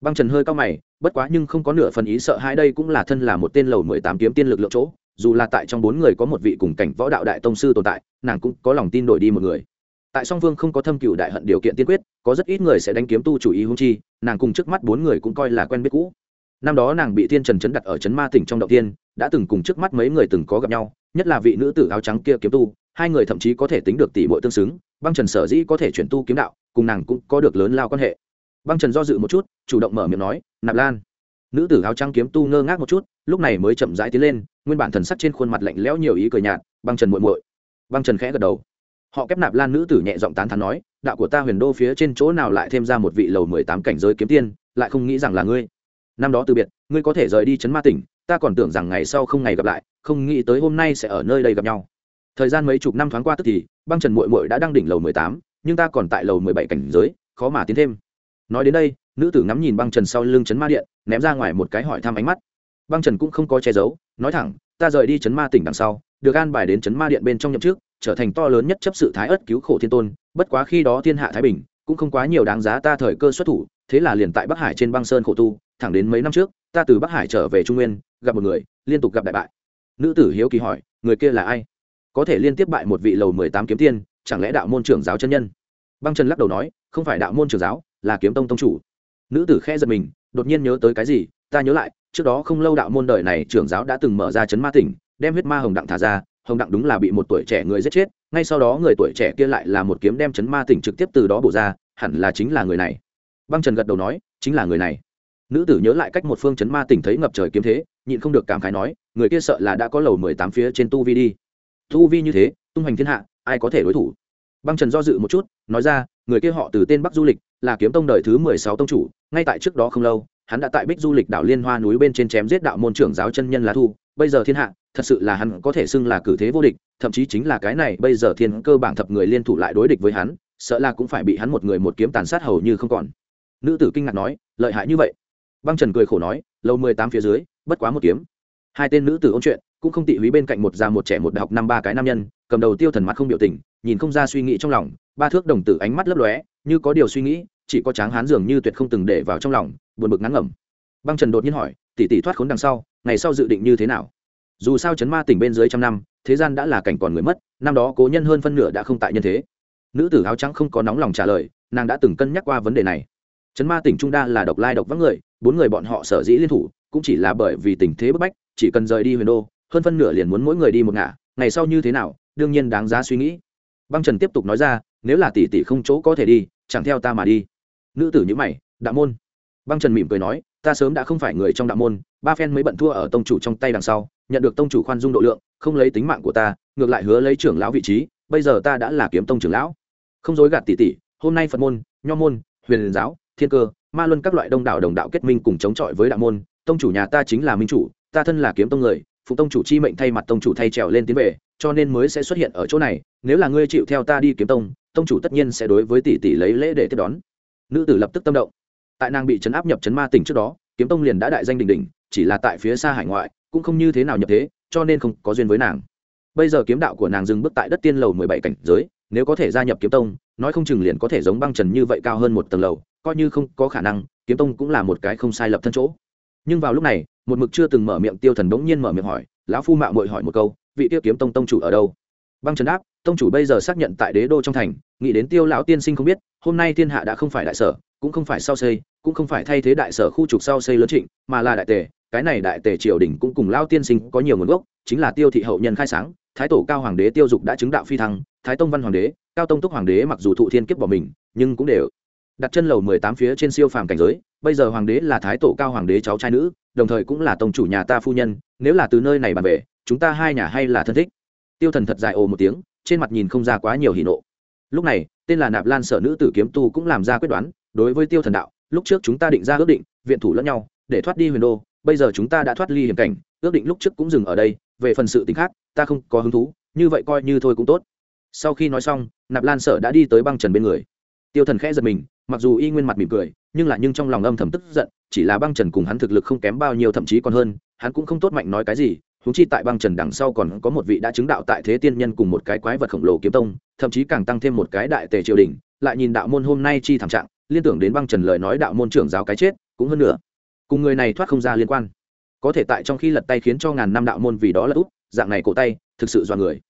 Băng trần hơi cao mày, bất quá nhưng không có nửa phần ý sợ hai đây cũng là thân là một tên lầu mười tám kiếm tiên lực lượng chỗ, dù là tại trong bốn người có một vị cùng cảnh võ đạo đại tông sư tồn tại, nàng cũng có lòng tin đổi đi một người. Tại song Vương không có thâm cựu đại hận điều kiện tiên quyết, có rất ít người sẽ đánh kiếm tu chủ ý hung chi, nàng cùng trước mắt bốn người cũng coi là quen biết cũ năm đó nàng bị thiên trần chấn đặt ở trấn ma tỉnh trong động tiên đã từng cùng trước mắt mấy người từng có gặp nhau, nhất là vị nữ tử áo trắng kia kiếm tu, hai người thậm chí có thể tính được tỷ bội tương xứng, băng trần sở dĩ có thể chuyển tu kiếm đạo, cùng nàng cũng có được lớn lao quan hệ. Băng trần do dự một chút, chủ động mở miệng nói, nạp lan. Nữ tử áo trắng kiếm tu ngơ ngác một chút, lúc này mới chậm rãi tiến lên, nguyên bản thần sắc trên khuôn mặt lạnh lẽo nhiều ý cười nhạt, băng trần muội muội. Băng trần khẽ gật đầu. Họ kép nạp lan nữ tử nhẹ giọng tán thán nói, đạo của ta huyền đô phía trên chỗ nào lại thêm ra một vị lầu mười tám cảnh giới kiếm tiên, lại không nghĩ rằng là ngươi năm đó từ biệt, ngươi có thể rời đi chấn ma tỉnh, ta còn tưởng rằng ngày sau không ngày gặp lại, không nghĩ tới hôm nay sẽ ở nơi đây gặp nhau. Thời gian mấy chục năm thoáng qua tức thì, băng trần muội muội đã đang đỉnh lầu mười tám, nhưng ta còn tại lầu mười bảy cảnh giới, khó mà tiến thêm. Nói đến đây, nữ tử ngắm nhìn băng trần sau lưng chấn ma điện, ném ra ngoài một cái hỏi thăm ánh mắt. Băng trần cũng không có che giấu, nói thẳng, ta rời đi chấn ma tỉnh đằng sau, được an bài đến chấn ma điện bên trong nhậm trước trở thành to lớn nhất chấp sự thái ất cứu khổ thiên tôn, bất quá khi đó thiên hạ thái bình, cũng không quá nhiều đáng giá ta thời cơ xuất thủ, thế là liền tại bắc hải trên băng sơn khổ tu thẳng đến mấy năm trước, ta từ bắc hải trở về trung nguyên, gặp một người, liên tục gặp đại bại. Nữ tử hiếu kỳ hỏi, người kia là ai? Có thể liên tiếp bại một vị lầu mười tám kiếm tiên, chẳng lẽ đạo môn trưởng giáo chân nhân? Băng trần lắc đầu nói, không phải đạo môn trưởng giáo, là kiếm tông tông chủ. Nữ tử khe giật mình, đột nhiên nhớ tới cái gì, ta nhớ lại, trước đó không lâu đạo môn đời này trưởng giáo đã từng mở ra chấn ma tỉnh, đem huyết ma hồng đặng thả ra, hồng đặng đúng là bị một tuổi trẻ người giết chết, ngay sau đó người tuổi trẻ kia lại là một kiếm đem chấn ma tỉnh trực tiếp từ đó bổ ra, hẳn là chính là người này. Băng trần gật đầu nói, chính là người này nữ tử nhớ lại cách một phương chấn ma tỉnh thấy ngập trời kiếm thế, nhịn không được cảm khái nói, người kia sợ là đã có lầu mười tám phía trên tu vi đi. Tu vi như thế, tung hoành thiên hạ, ai có thể đối thủ? Băng trần do dự một chút, nói ra, người kia họ từ tên bắc du lịch, là kiếm tông đời thứ mười sáu tông chủ, ngay tại trước đó không lâu, hắn đã tại bích du lịch đảo liên hoa núi bên trên chém giết đạo môn trưởng giáo chân nhân lá thu. Bây giờ thiên hạ, thật sự là hắn có thể xưng là cử thế vô địch, thậm chí chính là cái này bây giờ thiên cơ bảng thập người liên thủ lại đối địch với hắn, sợ là cũng phải bị hắn một người một kiếm tàn sát hầu như không còn. Nữ tử kinh ngạc nói, lợi hại như vậy? Băng trần cười khổ nói lâu mười tám phía dưới, bất quá một kiếm. Hai tên nữ tử ôn chuyện, cũng không tị húy bên cạnh một già một trẻ một đại học năm ba cái nam nhân, cầm đầu tiêu thần mặt không biểu tình, nhìn không ra suy nghĩ trong lòng, ba thước đồng tử ánh mắt lấp lóe, như có điều suy nghĩ, chỉ có tráng hán dường như tuyệt không từng để vào trong lòng, buồn bực ngắn ngẩm. Băng trần đột nhiên hỏi, tỷ tỷ thoát khốn đằng sau, ngày sau dự định như thế nào? Dù sao chấn ma tỉnh bên dưới trăm năm, thế gian đã là cảnh còn người mất, năm đó cố nhân hơn phân nửa đã không tại nhân thế. Nữ tử áo trắng không có nóng lòng trả lời, nàng đã từng cân nhắc qua vấn đề này. Chấn ma tỉnh trung đa là độc lai độc vắng người bốn người bọn họ sở dĩ liên thủ, cũng chỉ là bởi vì tình thế bức bách, chỉ cần rời đi huyền đô, hơn phân nửa liền muốn mỗi người đi một ngả, ngày sau như thế nào, đương nhiên đáng giá suy nghĩ. Băng trần tiếp tục nói ra, nếu là tỷ tỷ không chỗ có thể đi, chẳng theo ta mà đi. Nữ tử nhữ mày, đạo môn. Băng trần mỉm cười nói, ta sớm đã không phải người trong đạo môn, ba phen mới bận thua ở tông chủ trong tay đằng sau, nhận được tông chủ khoan dung độ lượng, không lấy tính mạng của ta, ngược lại hứa lấy trưởng lão vị trí, bây giờ ta đã là kiếm tông trưởng lão. Không dối gạt tỷ tỷ, hôm nay phật môn, nho môn, huyền giáo, thiên cơ ma luân các loại đông đảo đồng đạo kết minh cùng chống chọi với đạo môn, tông chủ nhà ta chính là minh chủ, ta thân là kiếm tông người, phụ tông chủ chi mệnh thay mặt tông chủ thay trèo lên tiến về, cho nên mới sẽ xuất hiện ở chỗ này, nếu là ngươi chịu theo ta đi kiếm tông tông chủ tất nhiên sẽ đối với tỷ tỷ lấy lễ để tiếp đón. Nữ tử lập tức tâm động. Tại nàng bị chấn áp nhập chấn ma tỉnh trước đó, kiếm tông liền đã đại danh đình đình chỉ là tại phía xa hải ngoại, cũng không như thế nào nhập thế, cho nên không có duyên với nàng. Bây giờ kiếm đạo của nàng dừng bước tại đất tiên lầu mười bảy cảnh giới, nếu có thể gia nhập kiếm tông, nói không chừng liền có thể giống băng trần như vậy cao hơn một tầng lầu coi như không có khả năng, kiếm tông cũng là một cái không sai lập thân chỗ. Nhưng vào lúc này, một mực chưa từng mở miệng tiêu thần bỗng nhiên mở miệng hỏi, lão phu mạo mội hỏi một câu, vị tiêu kiếm tông tông chủ ở đâu? Băng trần đáp, tông chủ bây giờ xác nhận tại đế đô trong thành, nghĩ đến tiêu lão tiên sinh không biết, hôm nay thiên hạ đã không phải đại sở, cũng không phải sau xây, cũng không phải thay thế đại sở khu trục sau xây lớn trịnh, mà là đại tề, cái này đại tề triều đình cũng cùng lao tiên sinh có nhiều nguồn gốc, chính là tiêu thị hậu nhân khai sáng, thái tổ cao hoàng đế tiêu dục đã chứng đạo phi thăng, thái tông văn hoàng đế, cao tông túc hoàng đế mặc dù thụ thiên kiếp bỏ mình, nhưng cũng đều đặt chân lầu mười tám phía trên siêu phàm cảnh giới, bây giờ hoàng đế là thái tổ cao hoàng đế cháu trai nữ, đồng thời cũng là tông chủ nhà ta phu nhân, nếu là từ nơi này bàn về, chúng ta hai nhà hay là thân thích. Tiêu thần thật dài ồ một tiếng, trên mặt nhìn không ra quá nhiều hỉ nộ. Lúc này, tên là nạp lan sở nữ tử kiếm tu cũng làm ra quyết đoán, đối với tiêu thần đạo, lúc trước chúng ta định ra ước định, viện thủ lẫn nhau, để thoát đi huyền đô, bây giờ chúng ta đã thoát ly hiểm cảnh, ước định lúc trước cũng dừng ở đây, về phần sự t khác, ta không có hứng thú, như vậy coi như thôi cũng tốt. Sau khi nói xong, nạp lan sở đã đi tới băng trần bên người. Tiêu thần khẽ giật mình mặc dù y nguyên mặt mỉm cười, nhưng là nhưng trong lòng âm thầm tức giận, chỉ là băng trần cùng hắn thực lực không kém bao nhiêu thậm chí còn hơn, hắn cũng không tốt mạnh nói cái gì húng chi tại băng trần đằng sau còn có một vị đã chứng đạo tại thế tiên nhân cùng một cái quái vật khổng lồ kiếm tông, thậm chí càng tăng thêm một cái đại tề triều đình, lại nhìn đạo môn hôm nay chi thảm trạng, liên tưởng đến băng trần lời nói đạo môn trưởng giáo cái chết, cũng hơn nữa cùng người này thoát không ra liên quan. Có thể tại trong khi lật tay khiến cho ngàn năm đạo môn vì đó là út dạng này cổ tay, thực sự do người.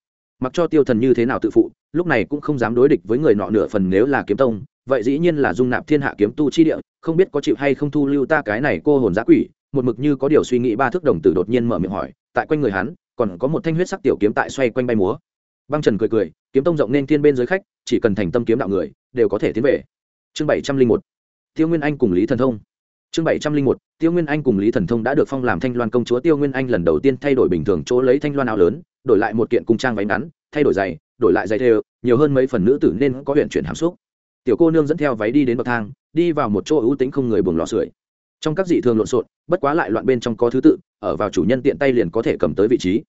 Mặc cho tiêu thần như thế nào tự phụ, lúc này cũng không dám đối địch với người nọ nửa phần nếu là kiếm tông vậy dĩ nhiên là dung nạp thiên hạ kiếm tu chi địa, không biết có chịu hay không thu lưu ta cái này cô hồn giã quỷ, một mực như có điều suy nghĩ ba thước đồng tử đột nhiên mở miệng hỏi, tại quanh người hắn, còn có một thanh huyết sắc tiểu kiếm tại xoay quanh bay múa. Băng trần cười cười, kiếm tông rộng nên thiên bên dưới khách, chỉ cần thành tâm kiếm đạo người, đều có thể tiến về. Chương bảy trăm linh một, tiêu nguyên anh cùng lý thần thông. Chương bảy trăm linh một, tiêu nguyên anh cùng lý thần thông đã được phong làm thanh loan công chúa. Tiêu nguyên anh lần đầu tiên thay đổi bình thường chỗ lấy thanh loan áo lớn, đổi lại một kiện cung trang váy ngắn, thay đổi giày, đổi lại giày thêu, nhiều hơn mấy phần nữ tử nên có huyện chuyển hàm xúc tiểu cô nương dẫn theo váy đi đến bậc thang, đi vào một chỗ ưu tính không người buồng lò sưởi. Trong các dị thường lộn xộn, bất quá lại loạn bên trong có thứ tự, ở vào chủ nhân tiện tay liền có thể cầm tới vị trí.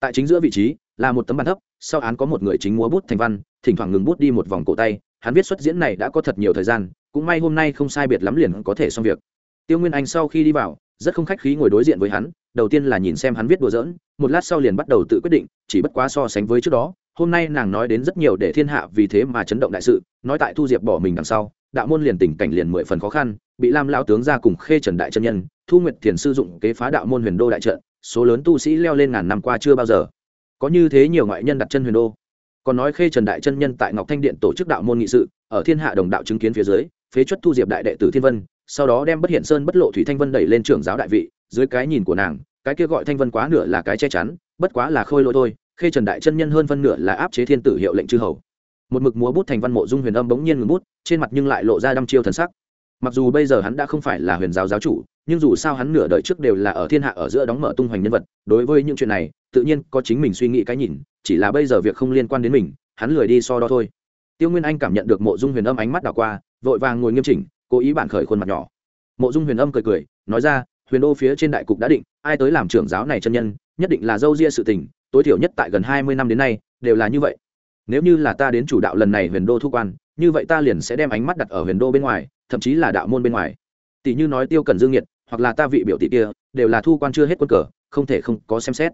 Tại chính giữa vị trí, là một tấm bàn thấp, sau án có một người chính múa bút thành văn, thỉnh thoảng ngừng bút đi một vòng cổ tay, hắn viết xuất diễn này đã có thật nhiều thời gian, cũng may hôm nay không sai biệt lắm liền có thể xong việc. Tiêu nguyên anh sau khi đi vào, rất không khách khí ngồi đối diện với hắn, đầu tiên là nhìn xem hắn viết đùa giỡn, một lát sau liền bắt đầu tự quyết định, chỉ bất quá so sánh với trước đó hôm nay nàng nói đến rất nhiều để thiên hạ vì thế mà chấn động đại sự, nói tại thu diệp bỏ mình đằng sau, đạo môn liền tình cảnh liền mười phần khó khăn, bị lam lao tướng ra cùng khê trần đại chân nhân, thu nguyệt thiền sư dụng kế phá đạo môn huyền đô đại trận, số lớn tu sĩ leo lên ngàn năm qua chưa bao giờ. Có như thế nhiều ngoại nhân đặt chân huyền đô. Còn nói khê trần đại chân nhân tại ngọc thanh điện tổ chức đạo môn nghị sự, ở thiên hạ đồng đạo chứng kiến phía dưới, phế chuất thu diệp đại đệ tử thiên vân, sau đó đem bất hiện sơn bất lộ thủy thanh vân đẩy lên trưởng giáo đại vị, dưới cái nhìn của nàng, cái kia gọi thanh vân quá nửa là cái che chắn, bất quá là khôi lỗi thôi khê trần đại chân nhân hơn phân nửa là áp chế thiên tử hiệu lệnh chư hầu. Một mực múa bút thành văn mộ dung huyền âm bỗng nhiên ngừng bút, trên mặt nhưng lại lộ ra đăm chiêu thần sắc. Mặc dù bây giờ hắn đã không phải là huyền giáo giáo chủ, nhưng dù sao hắn nửa đời trước đều là ở thiên hạ ở giữa đóng mở tung hoành nhân vật, đối với những chuyện này, tự nhiên có chính mình suy nghĩ cái nhìn, chỉ là bây giờ việc không liên quan đến mình, hắn lười đi so đo thôi. Tiêu nguyên anh cảm nhận được mộ dung huyền âm ánh mắt đảo qua, vội vàng ngồi nghiêm chỉnh, cố ý bản khởi khuôn mặt nhỏ. Mộ dung huyền âm cười cười, nói ra, huyền đô phía trên đại cục đã định, ai tới làm trưởng giáo này chân nhân, nhất định là dâu ria sự tình tối thiểu nhất tại gần hai mươi năm đến nay, đều là như vậy. Nếu như là ta đến chủ đạo lần này huyền đô thu quan, như vậy ta liền sẽ đem ánh mắt đặt ở huyền đô bên ngoài, thậm chí là đạo môn bên ngoài. Tỷ như nói tiêu cần dương nhiệt hoặc là ta vị biểu tỷ kia, đều là thu quan chưa hết quân cờ, không thể không có xem xét.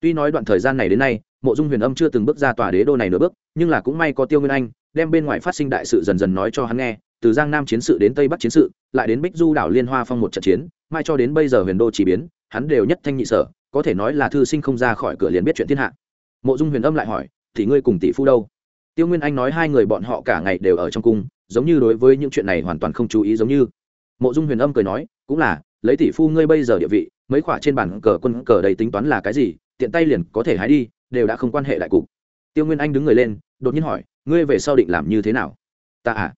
Tuy nói đoạn thời gian này đến nay, mộ dung huyền âm chưa từng bước ra tòa đế đô này nửa bước, nhưng là cũng may có tiêu nguyên anh, đem bên ngoài phát sinh đại sự dần dần nói cho hắn nghe, từ giang nam chiến sự đến tây bắc chiến sự, lại đến bích du đảo liên hoa phong một trận chiến, mai cho đến bây giờ huyền đô chỉ biến, hắn đều nhất thanh nhị sở có thể nói là thư sinh không ra khỏi cửa liền biết chuyện thiên hạ. Mộ dung huyền âm lại hỏi, thì ngươi cùng tỷ phu đâu? Tiêu nguyên anh nói hai người bọn họ cả ngày đều ở trong cung, giống như đối với những chuyện này hoàn toàn không chú ý giống như. Mộ dung huyền âm cười nói, cũng là, lấy tỷ phu ngươi bây giờ địa vị, mấy khoả trên bản cờ quân cờ đầy tính toán là cái gì, tiện tay liền có thể hái đi, đều đã không quan hệ đại cục. Tiêu nguyên anh đứng người lên, đột nhiên hỏi, ngươi về sau định làm như thế nào? Ta à?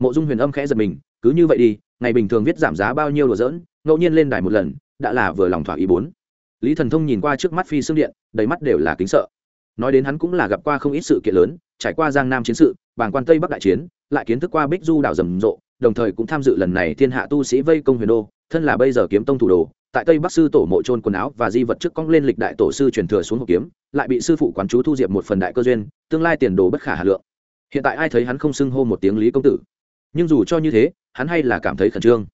Mộ dung huyền âm khẽ giật mình, cứ như vậy đi, ngày bình thường viết giảm giá bao nhiêu đồ dỡn ngẫu nhiên lên đài một lần, đã là vừa lòng thỏa ý bốn lý thần thông nhìn qua trước mắt phi xương điện, đầy mắt đều là kính sợ. Nói đến hắn cũng là gặp qua không ít sự kiện lớn, trải qua giang nam chiến sự, bàng quan tây bắc đại chiến, lại kiến thức qua bích du đảo rầm rộ, đồng thời cũng tham dự lần này thiên hạ tu sĩ vây công huyền đô, thân là bây giờ kiếm tông thủ đồ. Tại tây bắc sư tổ mộ trôn quần áo và di vật trước cong lên lịch đại tổ sư truyền thừa xuống hộp kiếm, lại bị sư phụ quán chú thu diệp một phần đại cơ duyên, tương lai tiền đồ bất khả hà lượng. Hiện tại ai thấy hắn không xưng hô một tiếng lý công tử? Nhưng dù cho như thế, hắn hay là cảm thấy khẩn trương.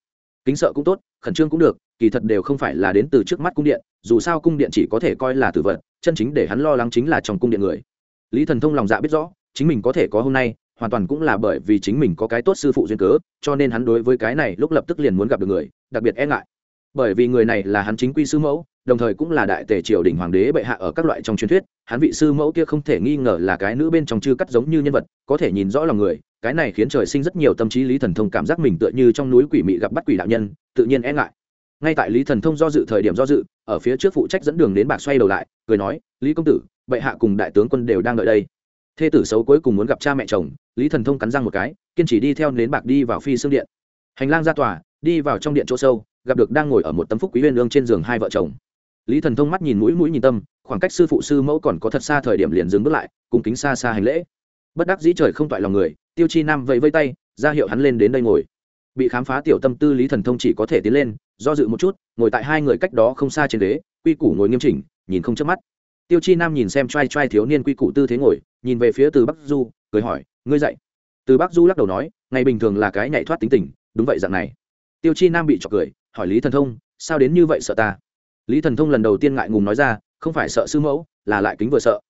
Kính sợ cũng tốt, khẩn trương cũng được kỳ thật đều không phải là đến từ trước mắt cung điện, dù sao cung điện chỉ có thể coi là tử vật, chân chính để hắn lo lắng chính là trong cung điện người. Lý thần thông lòng dạ biết rõ, chính mình có thể có hôm nay, hoàn toàn cũng là bởi vì chính mình có cái tốt sư phụ duyên cớ, cho nên hắn đối với cái này lúc lập tức liền muốn gặp được người, đặc biệt e ngại. Bởi vì người này là hắn chính quy sư mẫu, đồng thời cũng là đại tề triều đình hoàng đế bệ hạ ở các loại trong truyền thuyết, hắn vị sư mẫu kia không thể nghi ngờ là cái nữ bên trong chư cắt giống như nhân vật, có thể nhìn rõ lòng người, cái này khiến trời sinh rất nhiều tâm trí lý thần thông cảm giác mình tựa như trong núi quỷ mị gặp bắt quỷ đạo nhân, tự nhiên e ngại ngay tại lý thần thông do dự thời điểm do dự, ở phía trước phụ trách dẫn đường đến bạc xoay đầu lại, cười nói, lý công tử, bệ hạ cùng đại tướng quân đều đang đợi đây. Thê tử xấu cuối cùng muốn gặp cha mẹ chồng, lý thần thông cắn răng một cái, kiên trì đi theo nến bạc đi vào phi xương điện. Hành lang ra tòa, đi vào trong điện chỗ sâu, gặp được đang ngồi ở một tấm phúc quý uyên lương trên giường hai vợ chồng. Lý thần thông mắt nhìn mũi mũi nhìn tâm, khoảng cách sư phụ sư mẫu còn có thật xa thời điểm liền dừng bước lại, cùng kính xa xa hành lễ. Bất đắc dĩ trời không toại lòng người, tiêu chi nam vẫy vây tay, ra hiệu hắn lên đến đây ngồi. Bị khám phá tiểu tâm tư lý thần thông chỉ có thể tiến lên do dự một chút ngồi tại hai người cách đó không xa trên đế, quy củ ngồi nghiêm chỉnh nhìn không chớp mắt. Tiêu chi nam nhìn xem t r a i t r a i thiếu niên quy củ tư thế ngồi nhìn về phía từ bắc du cười hỏi ngươi dậy từ bắc du lắc đầu nói ngày bình thường là cái nhảy thoát tính tình đúng vậy dạng này. Tiêu chi nam bị trọc cười hỏi lý thần thông sao đến như vậy sợ ta? Lý thần thông lần đầu tiên ngại ngùng nói ra không phải sợ sư mẫu là lại kính vừa sợ.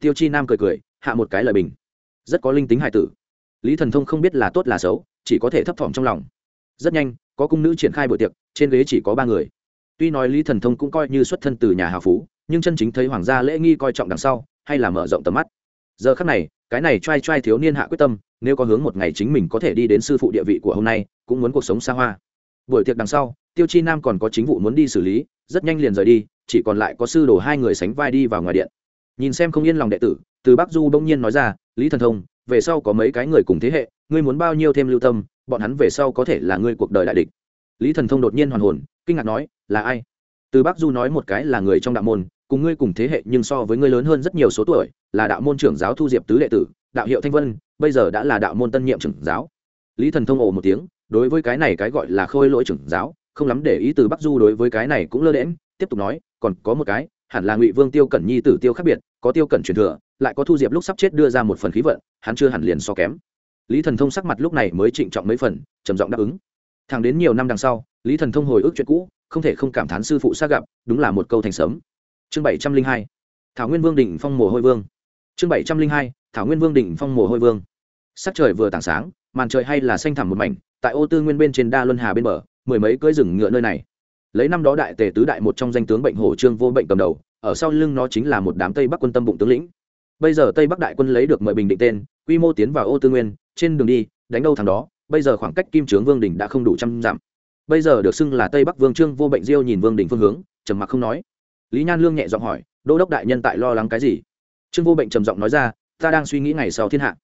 Tiêu chi nam cười cười hạ một cái lời bình. Rất có linh tính hài tử. Lý thần thông không biết là tốt là xấu chỉ có thể thấp thỏm trong lòng rất nhanh, có cung nữ triển khai buổi tiệc, trên ghế chỉ có ba người. Tuy nói lý thần thông cũng coi như xuất thân từ nhà hào phú, nhưng chân chính thấy hoàng gia lễ nghi coi trọng đằng sau, hay là mở rộng tầm mắt. Giờ khắc này, cái này t r a i t r a i thiếu niên hạ quyết tâm, nếu có hướng một ngày chính mình có thể đi đến sư phụ địa vị của hôm nay, cũng muốn cuộc sống xa hoa. Buổi tiệc đằng sau, tiêu chi nam còn có chính vụ muốn đi xử lý, rất nhanh liền rời đi, chỉ còn lại có sư đồ hai người sánh vai đi vào ngoài điện. Nhìn xem không yên lòng đệ tử, từ bắc du bỗng nhiên nói ra, lý thần thông, về sau có mấy cái người cùng thế hệ, ngươi muốn bao nhiêu thêm lưu tâm bọn hắn về sau có thể là ngươi cuộc đời đại địch. Lý thần thông đột nhiên hoàn hồn, kinh ngạc nói, là ai? Từ bắc du nói một cái là người trong đạo môn, cùng ngươi cùng thế hệ nhưng so với ngươi lớn hơn rất nhiều số tuổi, là đạo môn trưởng giáo thu diệp tứ đệ tử, đạo hiệu thanh vân, bây giờ đã là đạo môn tân nhiệm trưởng giáo. Lý thần thông ồ một tiếng, đối với cái này cái gọi là khôi lỗi trưởng giáo, không lắm để ý từ bắc du đối với cái này cũng lơ đễm tiếp tục nói, còn có một cái, hẳn là ngụy vương tiêu cẩn nhi tử tiêu khác biệt, có tiêu cẩn truyền thừa, lại có thu diệp lúc sắp chết đưa ra một phần khí vận, hắn chưa hẳn liền so kém lý thần thông sắc mặt lúc này mới trịnh trọng mấy phần, trầm giọng đáp ứng. Thẳng đến nhiều năm đằng sau, lý thần thông hồi ức chuyện cũ, không thể không cảm thán sư phụ xác gặp, đúng là một câu thành sớm. Chương bảy trăm linh hai, thảo nguyên vương đỉnh phong mồ hôi vương. Chương bảy trăm linh hai, thảo nguyên vương đỉnh phong mồ hôi vương. Sắc trời vừa tảng sáng, màn trời hay là xanh thẳm một mảnh, tại ô tư nguyên bên trên đa luân hà bên bờ, mười mấy cưỡi rừng ngựa nơi này. Lấy năm đó đại tề tứ đại một trong danh tướng bệnh hổ trương vô bệnh cầm đầu, ở sau lưng nó chính là một đám tây bắc quân tâm bụng tướng lĩnh. Bây giờ tây bắc đại quân lấy được mời bình định tên, quy mô tiến vào ô tư nguyên trên đường đi, đánh đâu thằng đó, bây giờ khoảng cách kim trướng vương đình đã không đủ trăm dặm. Bây giờ được xưng là tây bắc vương trương vô bệnh diêu nhìn vương đình phương hướng, trầm mặc không nói. Lý nhan lương nhẹ giọng hỏi, đô đốc đại nhân tại lo lắng cái gì? Trương vô bệnh trầm giọng nói ra, ta đang suy nghĩ ngày sau thiên hạ.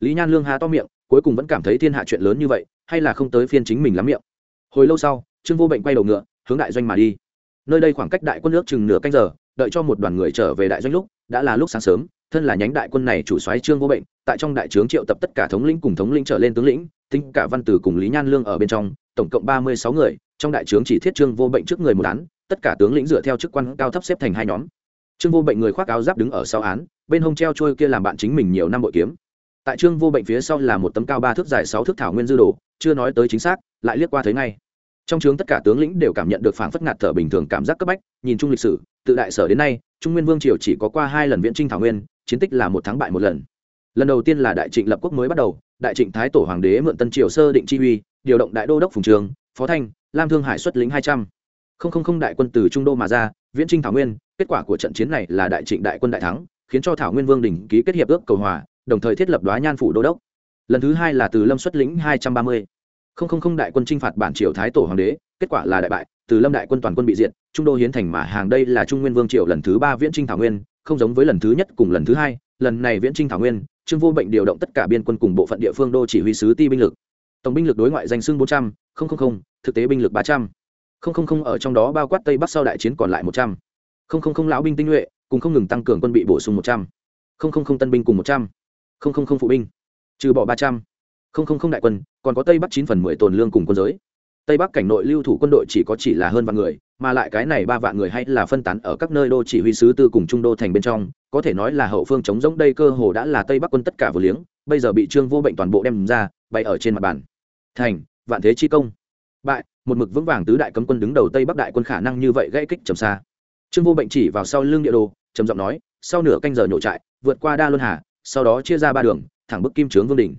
Lý nhan lương há to miệng, cuối cùng vẫn cảm thấy thiên hạ chuyện lớn như vậy, hay là không tới phiên chính mình lắm miệng. Hồi lâu sau, trương vô bệnh quay đầu ngựa, hướng đại doanh mà đi. Nơi đây khoảng cách đại quân nước chừng nửa canh giờ, đợi cho một đoàn người trở về đại doanh lúc, đã là lúc sáng sớm, thân là nhánh đại quân này chủ soái trương vô bệnh tại trong đại trướng triệu tập tất cả thống lĩnh cùng thống lĩnh trở lên tướng lĩnh, tính cả văn tử cùng lý nhan lương ở bên trong, tổng cộng ba mươi sáu người, trong đại trướng chỉ thiết trương vô bệnh trước người một án, tất cả tướng lĩnh dựa theo chức quan cao thấp xếp thành hai nhóm. Trương vô bệnh người khoác áo giáp đứng ở sau án, bên hông treo trôi kia làm bạn chính mình nhiều năm bội kiếm. Tại trương vô bệnh phía sau là một tấm cao ba thước dài sáu thước thảo nguyên dư đồ, chưa nói tới chính xác, lại liếc qua thấy ngay. Trong trướng tất cả tướng lĩnh đều cảm nhận được phảng phất ngạt thở bình thường cảm giác cấp bách, nhìn chung lịch sử, tự đại sở đến nay, trung nguyên vương triều chỉ có qua hai lần viễn trinh thảo nguyên, chiến tích là một thắng bại một lần lần đầu tiên là đại trịnh lập quốc mới bắt đầu, đại trịnh thái tổ hoàng đế mượn tân triều sơ định chi uy, điều động đại đô đốc phùng trường, phó thanh, lam thương hải xuất lính hai trăm. Không đại quân từ trung đô mà ra, viễn trinh thảo nguyên, kết quả của trận chiến này là đại trịnh đại quân đại thắng, khiến cho thảo nguyên vương đình ký kết hiệp ước cầu hòa, đồng thời thiết lập đoá nhan phủ đô đốc. Lần thứ hai là từ lâm xuất lĩnh hai trăm ba mươi. Đại quân chinh phạt bản triều thái tổ hoàng đế, kết quả là đại bại, từ lâm đại quân toàn quân bị diệt, trung đô hiến thành mà hàng đây là trung nguyên vương triều lần thứ ba viễn trinh thảo nguyên, không giống với lần thứ nhất cùng lần thứ hai lần này viễn trinh thảo nguyên, trương vô bệnh điều động tất cả biên quân cùng bộ phận địa phương đô chỉ huy sứ ti binh lực. Tổng binh lực đối ngoại danh xưng bốn trăm linh thực tế binh lực ba trăm. Linh ở trong đó bao quát tây bắc sau đại chiến còn lại một trăm. Linh lão binh tinh nhuệ, cùng không ngừng tăng cường quân bị bổ sung một trăm. Linh tân binh cùng một trăm. Linh phụ binh, trừ bỏ ba trăm. Linh đại quân, còn có tây bắc chín phần mười tồn lương cùng quân giới tây bắc cảnh nội lưu thủ quân đội chỉ có chỉ là hơn vạn người, mà lại cái này ba vạn người hay là phân tán ở các nơi đô chỉ huy sứ tư cùng trung đô thành bên trong, có thể nói là hậu phương chống rỗng đây cơ hồ đã là tây bắc quân tất cả vừa liếng, bây giờ bị trương vô bệnh toàn bộ đem ra bay ở trên mặt bàn. Thành, vạn thế chi công. Bại, một mực vững vàng tứ đại cấm quân đứng đầu tây bắc đại quân khả năng như vậy gây kích trầm xa. Trương vô bệnh chỉ vào sau lưng địa đồ, trầm giọng nói, sau nửa canh giờ nhổ trại, vượt qua đa luân hà, sau đó chia ra ba đường, thẳng bức kim trướng vương đỉnh.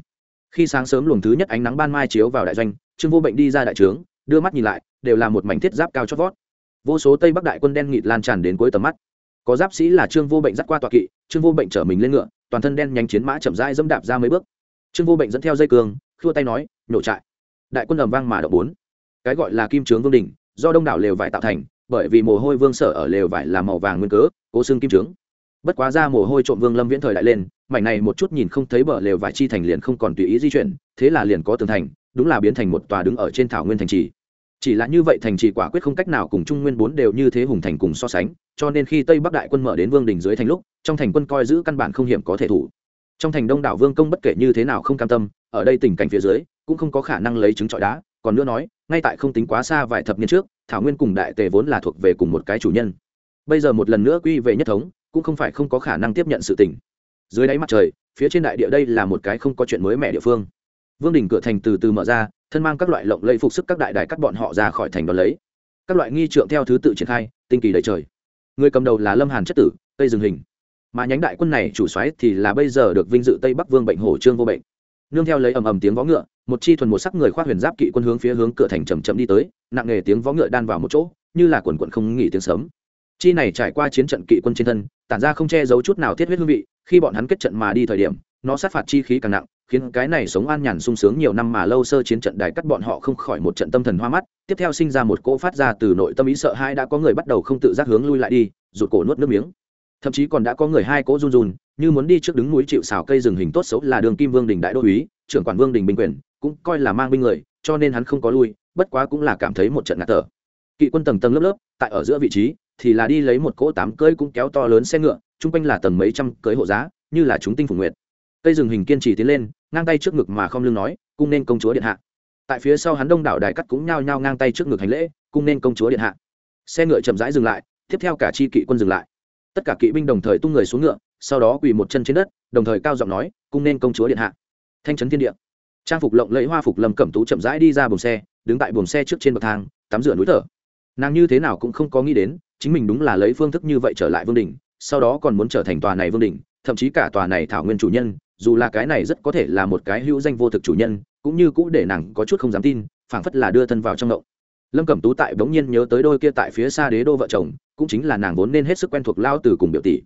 Khi sáng sớm luồng thứ nhất ánh nắng ban mai chiếu vào đại doanh trương vô bệnh đi ra đại trướng, đưa mắt nhìn lại, đều là một mảnh thiết giáp cao chót vót. Vô số tây bắc đại quân đen nghịt lan tràn đến cuối tầm mắt. Có giáp sĩ là trương vô bệnh dắt qua tọa kỵ, trương vô bệnh chở mình lên ngựa, toàn thân đen nhanh chiến mã chậm rãi dẫm đạp ra mấy bước. Trương vô bệnh dẫn theo dây cường, khua tay nói, nhổ trại. Đại quân ầm vang mà động bốn. Cái gọi là kim trướng vương đình, do đông đảo lều vải tạo thành, bởi vì mồ hôi vương sở ở lều vải là màu vàng nguyên cớ, cố xương kim trướng. Bất quá ra mồ hôi trộm vương lâm viễn thời lại lên, mảnh này một chút nhìn không thấy bờ lều vải chi thành liền không còn tùy ý di chuyển, thế là liền có tường thành đúng là biến thành một tòa đứng ở trên thảo nguyên thành trì. Chỉ là như vậy thành trì quả quyết không cách nào cùng trung nguyên bốn đều như thế hùng thành cùng so sánh, cho nên khi tây bắc đại quân mở đến vương đình dưới thành lúc, trong thành quân coi giữ căn bản không hiểm có thể thủ. Trong thành đông đảo vương công bất kể như thế nào không cam tâm, ở đây tình cảnh phía dưới, cũng không có khả năng lấy trứng trọi đá, còn nữa nói, ngay tại không tính quá xa vài thập niên trước, thảo nguyên cùng đại tề vốn là thuộc về cùng một cái chủ nhân. Bây giờ một lần nữa quy về nhất thống, cũng không phải không có khả năng tiếp nhận sự tình. Dưới đáy mặt trời, phía trên đại địa đây là một cái không có chuyện mới mẻ địa phương vương đình cửa thành từ từ mở ra, thân mang các loại lộng lẫy phục sức các đại đài cắt bọn họ ra khỏi thành đón lấy. Các loại nghi trượng theo thứ tự triển khai, tinh kỳ đầy trời. Người cầm đầu là lâm hàn chất tử, tây rừng hình. Mà nhánh đại quân này chủ xoáy thì là bây giờ được vinh dự tây bắc vương bệnh hổ trương vô bệnh. Nương theo lấy ầm ầm tiếng vó ngựa, một chi thuần một sắc người khoác huyền giáp kỵ quân hướng phía hướng cửa thành chầm chậm đi tới, nặng nghề tiếng vó ngựa đan vào một chỗ, như là quần quận không nghỉ tiếng sớm chi này trải qua chiến trận kỵ quân trên thân, tản ra không che giấu chút nào thiết huyết hương vị, khi bọn hắn kết trận mà đi thời điểm, nó sát phạt chi khí càng nặng khiến cái này sống an nhàn sung sướng nhiều năm mà lâu sơ chiến trận đài cắt bọn họ không khỏi một trận tâm thần hoa mắt, tiếp theo sinh ra một cỗ phát ra từ nội tâm ý sợ hãi đã có người bắt đầu không tự giác hướng lui lại đi, rụt cổ nuốt nước miếng. Thậm chí còn đã có người hai cỗ run run, như muốn đi trước đứng núi chịu xào cây rừng hình tốt xấu là đường kim vương đình đại đô úy, trưởng quản vương đình bình quyền, cũng coi là mang binh người, cho nên hắn không có lui, bất quá cũng là cảm thấy một trận ngạt thở. Kỵ quân tầng tầng lớp lớp, tại ở giữa vị trí, thì là đi lấy một cỗ tám cưỡi cũng kéo to lớn xe ngựa, chung quanh là tầng mấy trăm cưỡi hộ giá, như là chúng tinh phủ nguyệt cây rừng hình kiên trì tiến lên, ngang tay trước ngực mà không lưng nói, cung nên công chúa điện hạ. Tại phía sau hắn đông đảo đài cắt cũng nhao nhao ngang tay trước ngực hành lễ, cung nên công chúa điện hạ. Xe ngựa chậm rãi dừng lại, tiếp theo cả chi kỵ quân dừng lại. Tất cả kỵ binh đồng thời tung người xuống ngựa, sau đó quỳ một chân trên đất, đồng thời cao giọng nói, cung nên công chúa điện hạ. Thanh trấn thiên địa. Trang phục lộng lẫy hoa phục lâm cẩm tú chậm rãi đi ra buồng xe, đứng tại buồng xe trước trên bậc thang, tắm rửa núi thở. Nàng như thế nào cũng không có nghĩ đến, chính mình đúng là lấy phương thức như vậy trở lại vương đình sau đó còn muốn trở thành tòa này vương đình thậm chí cả tòa này thảo nguyên chủ nhân dù là cái này rất có thể là một cái hữu danh vô thực chủ nhân, cũng như cũ để nàng có chút không dám tin, phảng phất là đưa thân vào trong ngộng. Lâm cẩm tú tại bỗng nhiên nhớ tới đôi kia tại phía xa đế đô vợ chồng, cũng chính là nàng vốn nên hết sức quen thuộc lao từ cùng biểu tỷ.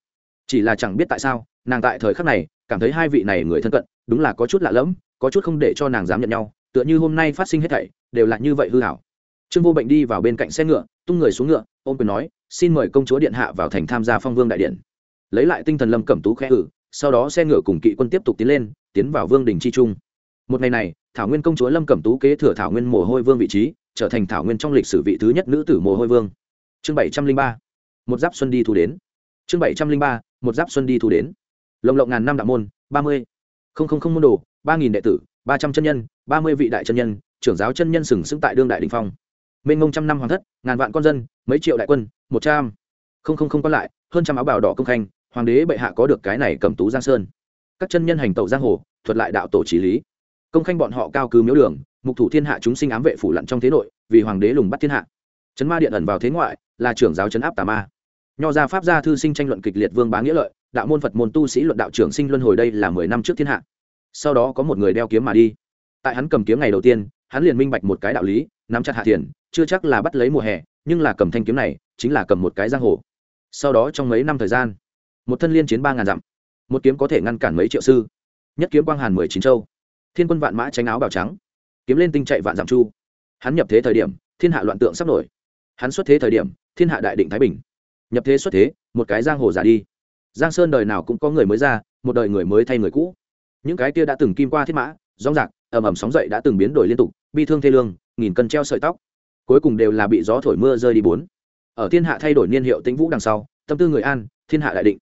Chỉ là chẳng biết tại sao, nàng tại thời khắc này, cảm thấy hai vị này người thân cận, đúng là có chút lạ lẫm, có chút không để cho nàng dám nhận nhau, tựa như hôm nay phát sinh hết thảy, đều là như vậy hư hảo. Trương vô bệnh đi vào bên cạnh xe ngựa, tung người xuống ngựa, ôm quyền nói, xin mời công chúa điện hạ vào thành tham gia phong vương đại điện. Lấy lại tinh thần lâm cẩm tú khẽ ử sau đó xe ngựa cùng kỵ quân tiếp tục tiến lên, tiến vào vương đình chi trung. Một ngày này, thảo nguyên công chúa lâm cẩm tú kế thừa thảo nguyên mồ hôi vương vị trí, trở thành thảo nguyên trong lịch sử vị thứ nhất nữ tử mồ hôi vương. Chương bảy trăm linh ba, một giáp xuân đi thu đến. Chương bảy trăm linh ba, một giáp xuân đi thu đến. Lồng lộng ngàn năm đạo môn, ba mươi. Không không không môn đồ, ba nghìn đệ tử, ba trăm chân nhân, ba mươi vị đại chân nhân, trưởng giáo chân nhân sừng sững tại đương đại đình phong. Mênh ngông trăm năm hoàng thất, ngàn vạn con dân, mấy triệu đại quân, một trăm. Không không không còn lại, hơn trăm áo bào đỏ công khanh hoàng đế bệ hạ có được cái này cầm tú giang sơn. Các chân nhân hành tẩu giang hồ, thuật lại đạo tổ trí lý. Công khanh bọn họ cao cứ miếu đường, mục thủ thiên hạ chúng sinh ám vệ phủ lặn trong thế nội, vì hoàng đế lùng bắt thiên hạ. Trấn ma điện ẩn vào thế ngoại, là trưởng giáo trấn áp tà ma. Nho gia pháp gia thư sinh tranh luận kịch liệt vương bá nghĩa lợi, đạo môn phật môn tu sĩ luận đạo trưởng sinh luân hồi đây là mười năm trước thiên hạ. Sau đó có một người đeo kiếm mà đi. Tại hắn cầm kiếm ngày đầu tiên, hắn liền minh bạch một cái đạo lý, nắm chặt hạ tiền chưa chắc là bắt lấy mùa hè, nhưng là cầm thanh kiếm này, chính là cầm một cái giang hồ. Sau đó trong mấy năm thời gian một thân liên chiến ba ngàn dặm, một kiếm có thể ngăn cản mấy triệu sư. Nhất kiếm quang hàn mười chín châu, thiên quân vạn mã tránh áo bào trắng, kiếm lên tinh chạy vạn dặm chu. Hắn nhập thế thời điểm, thiên hạ loạn tượng sắp nổi. Hắn xuất thế thời điểm, thiên hạ đại định thái bình. Nhập thế xuất thế, một cái giang hồ giả đi. Giang sơn đời nào cũng có người mới ra, một đời người mới thay người cũ. Những cái kia đã từng kim qua thiết mã, rong rạc, ầm ầm sóng dậy đã từng biến đổi liên tục, bi thương thê lương, nghìn cân treo sợi tóc. Cuối cùng đều là bị gió thổi mưa rơi đi bốn. Ở thiên hạ thay đổi niên hiệu tĩnh vũ đằng sau, tâm tư người an, thiên hạ đại định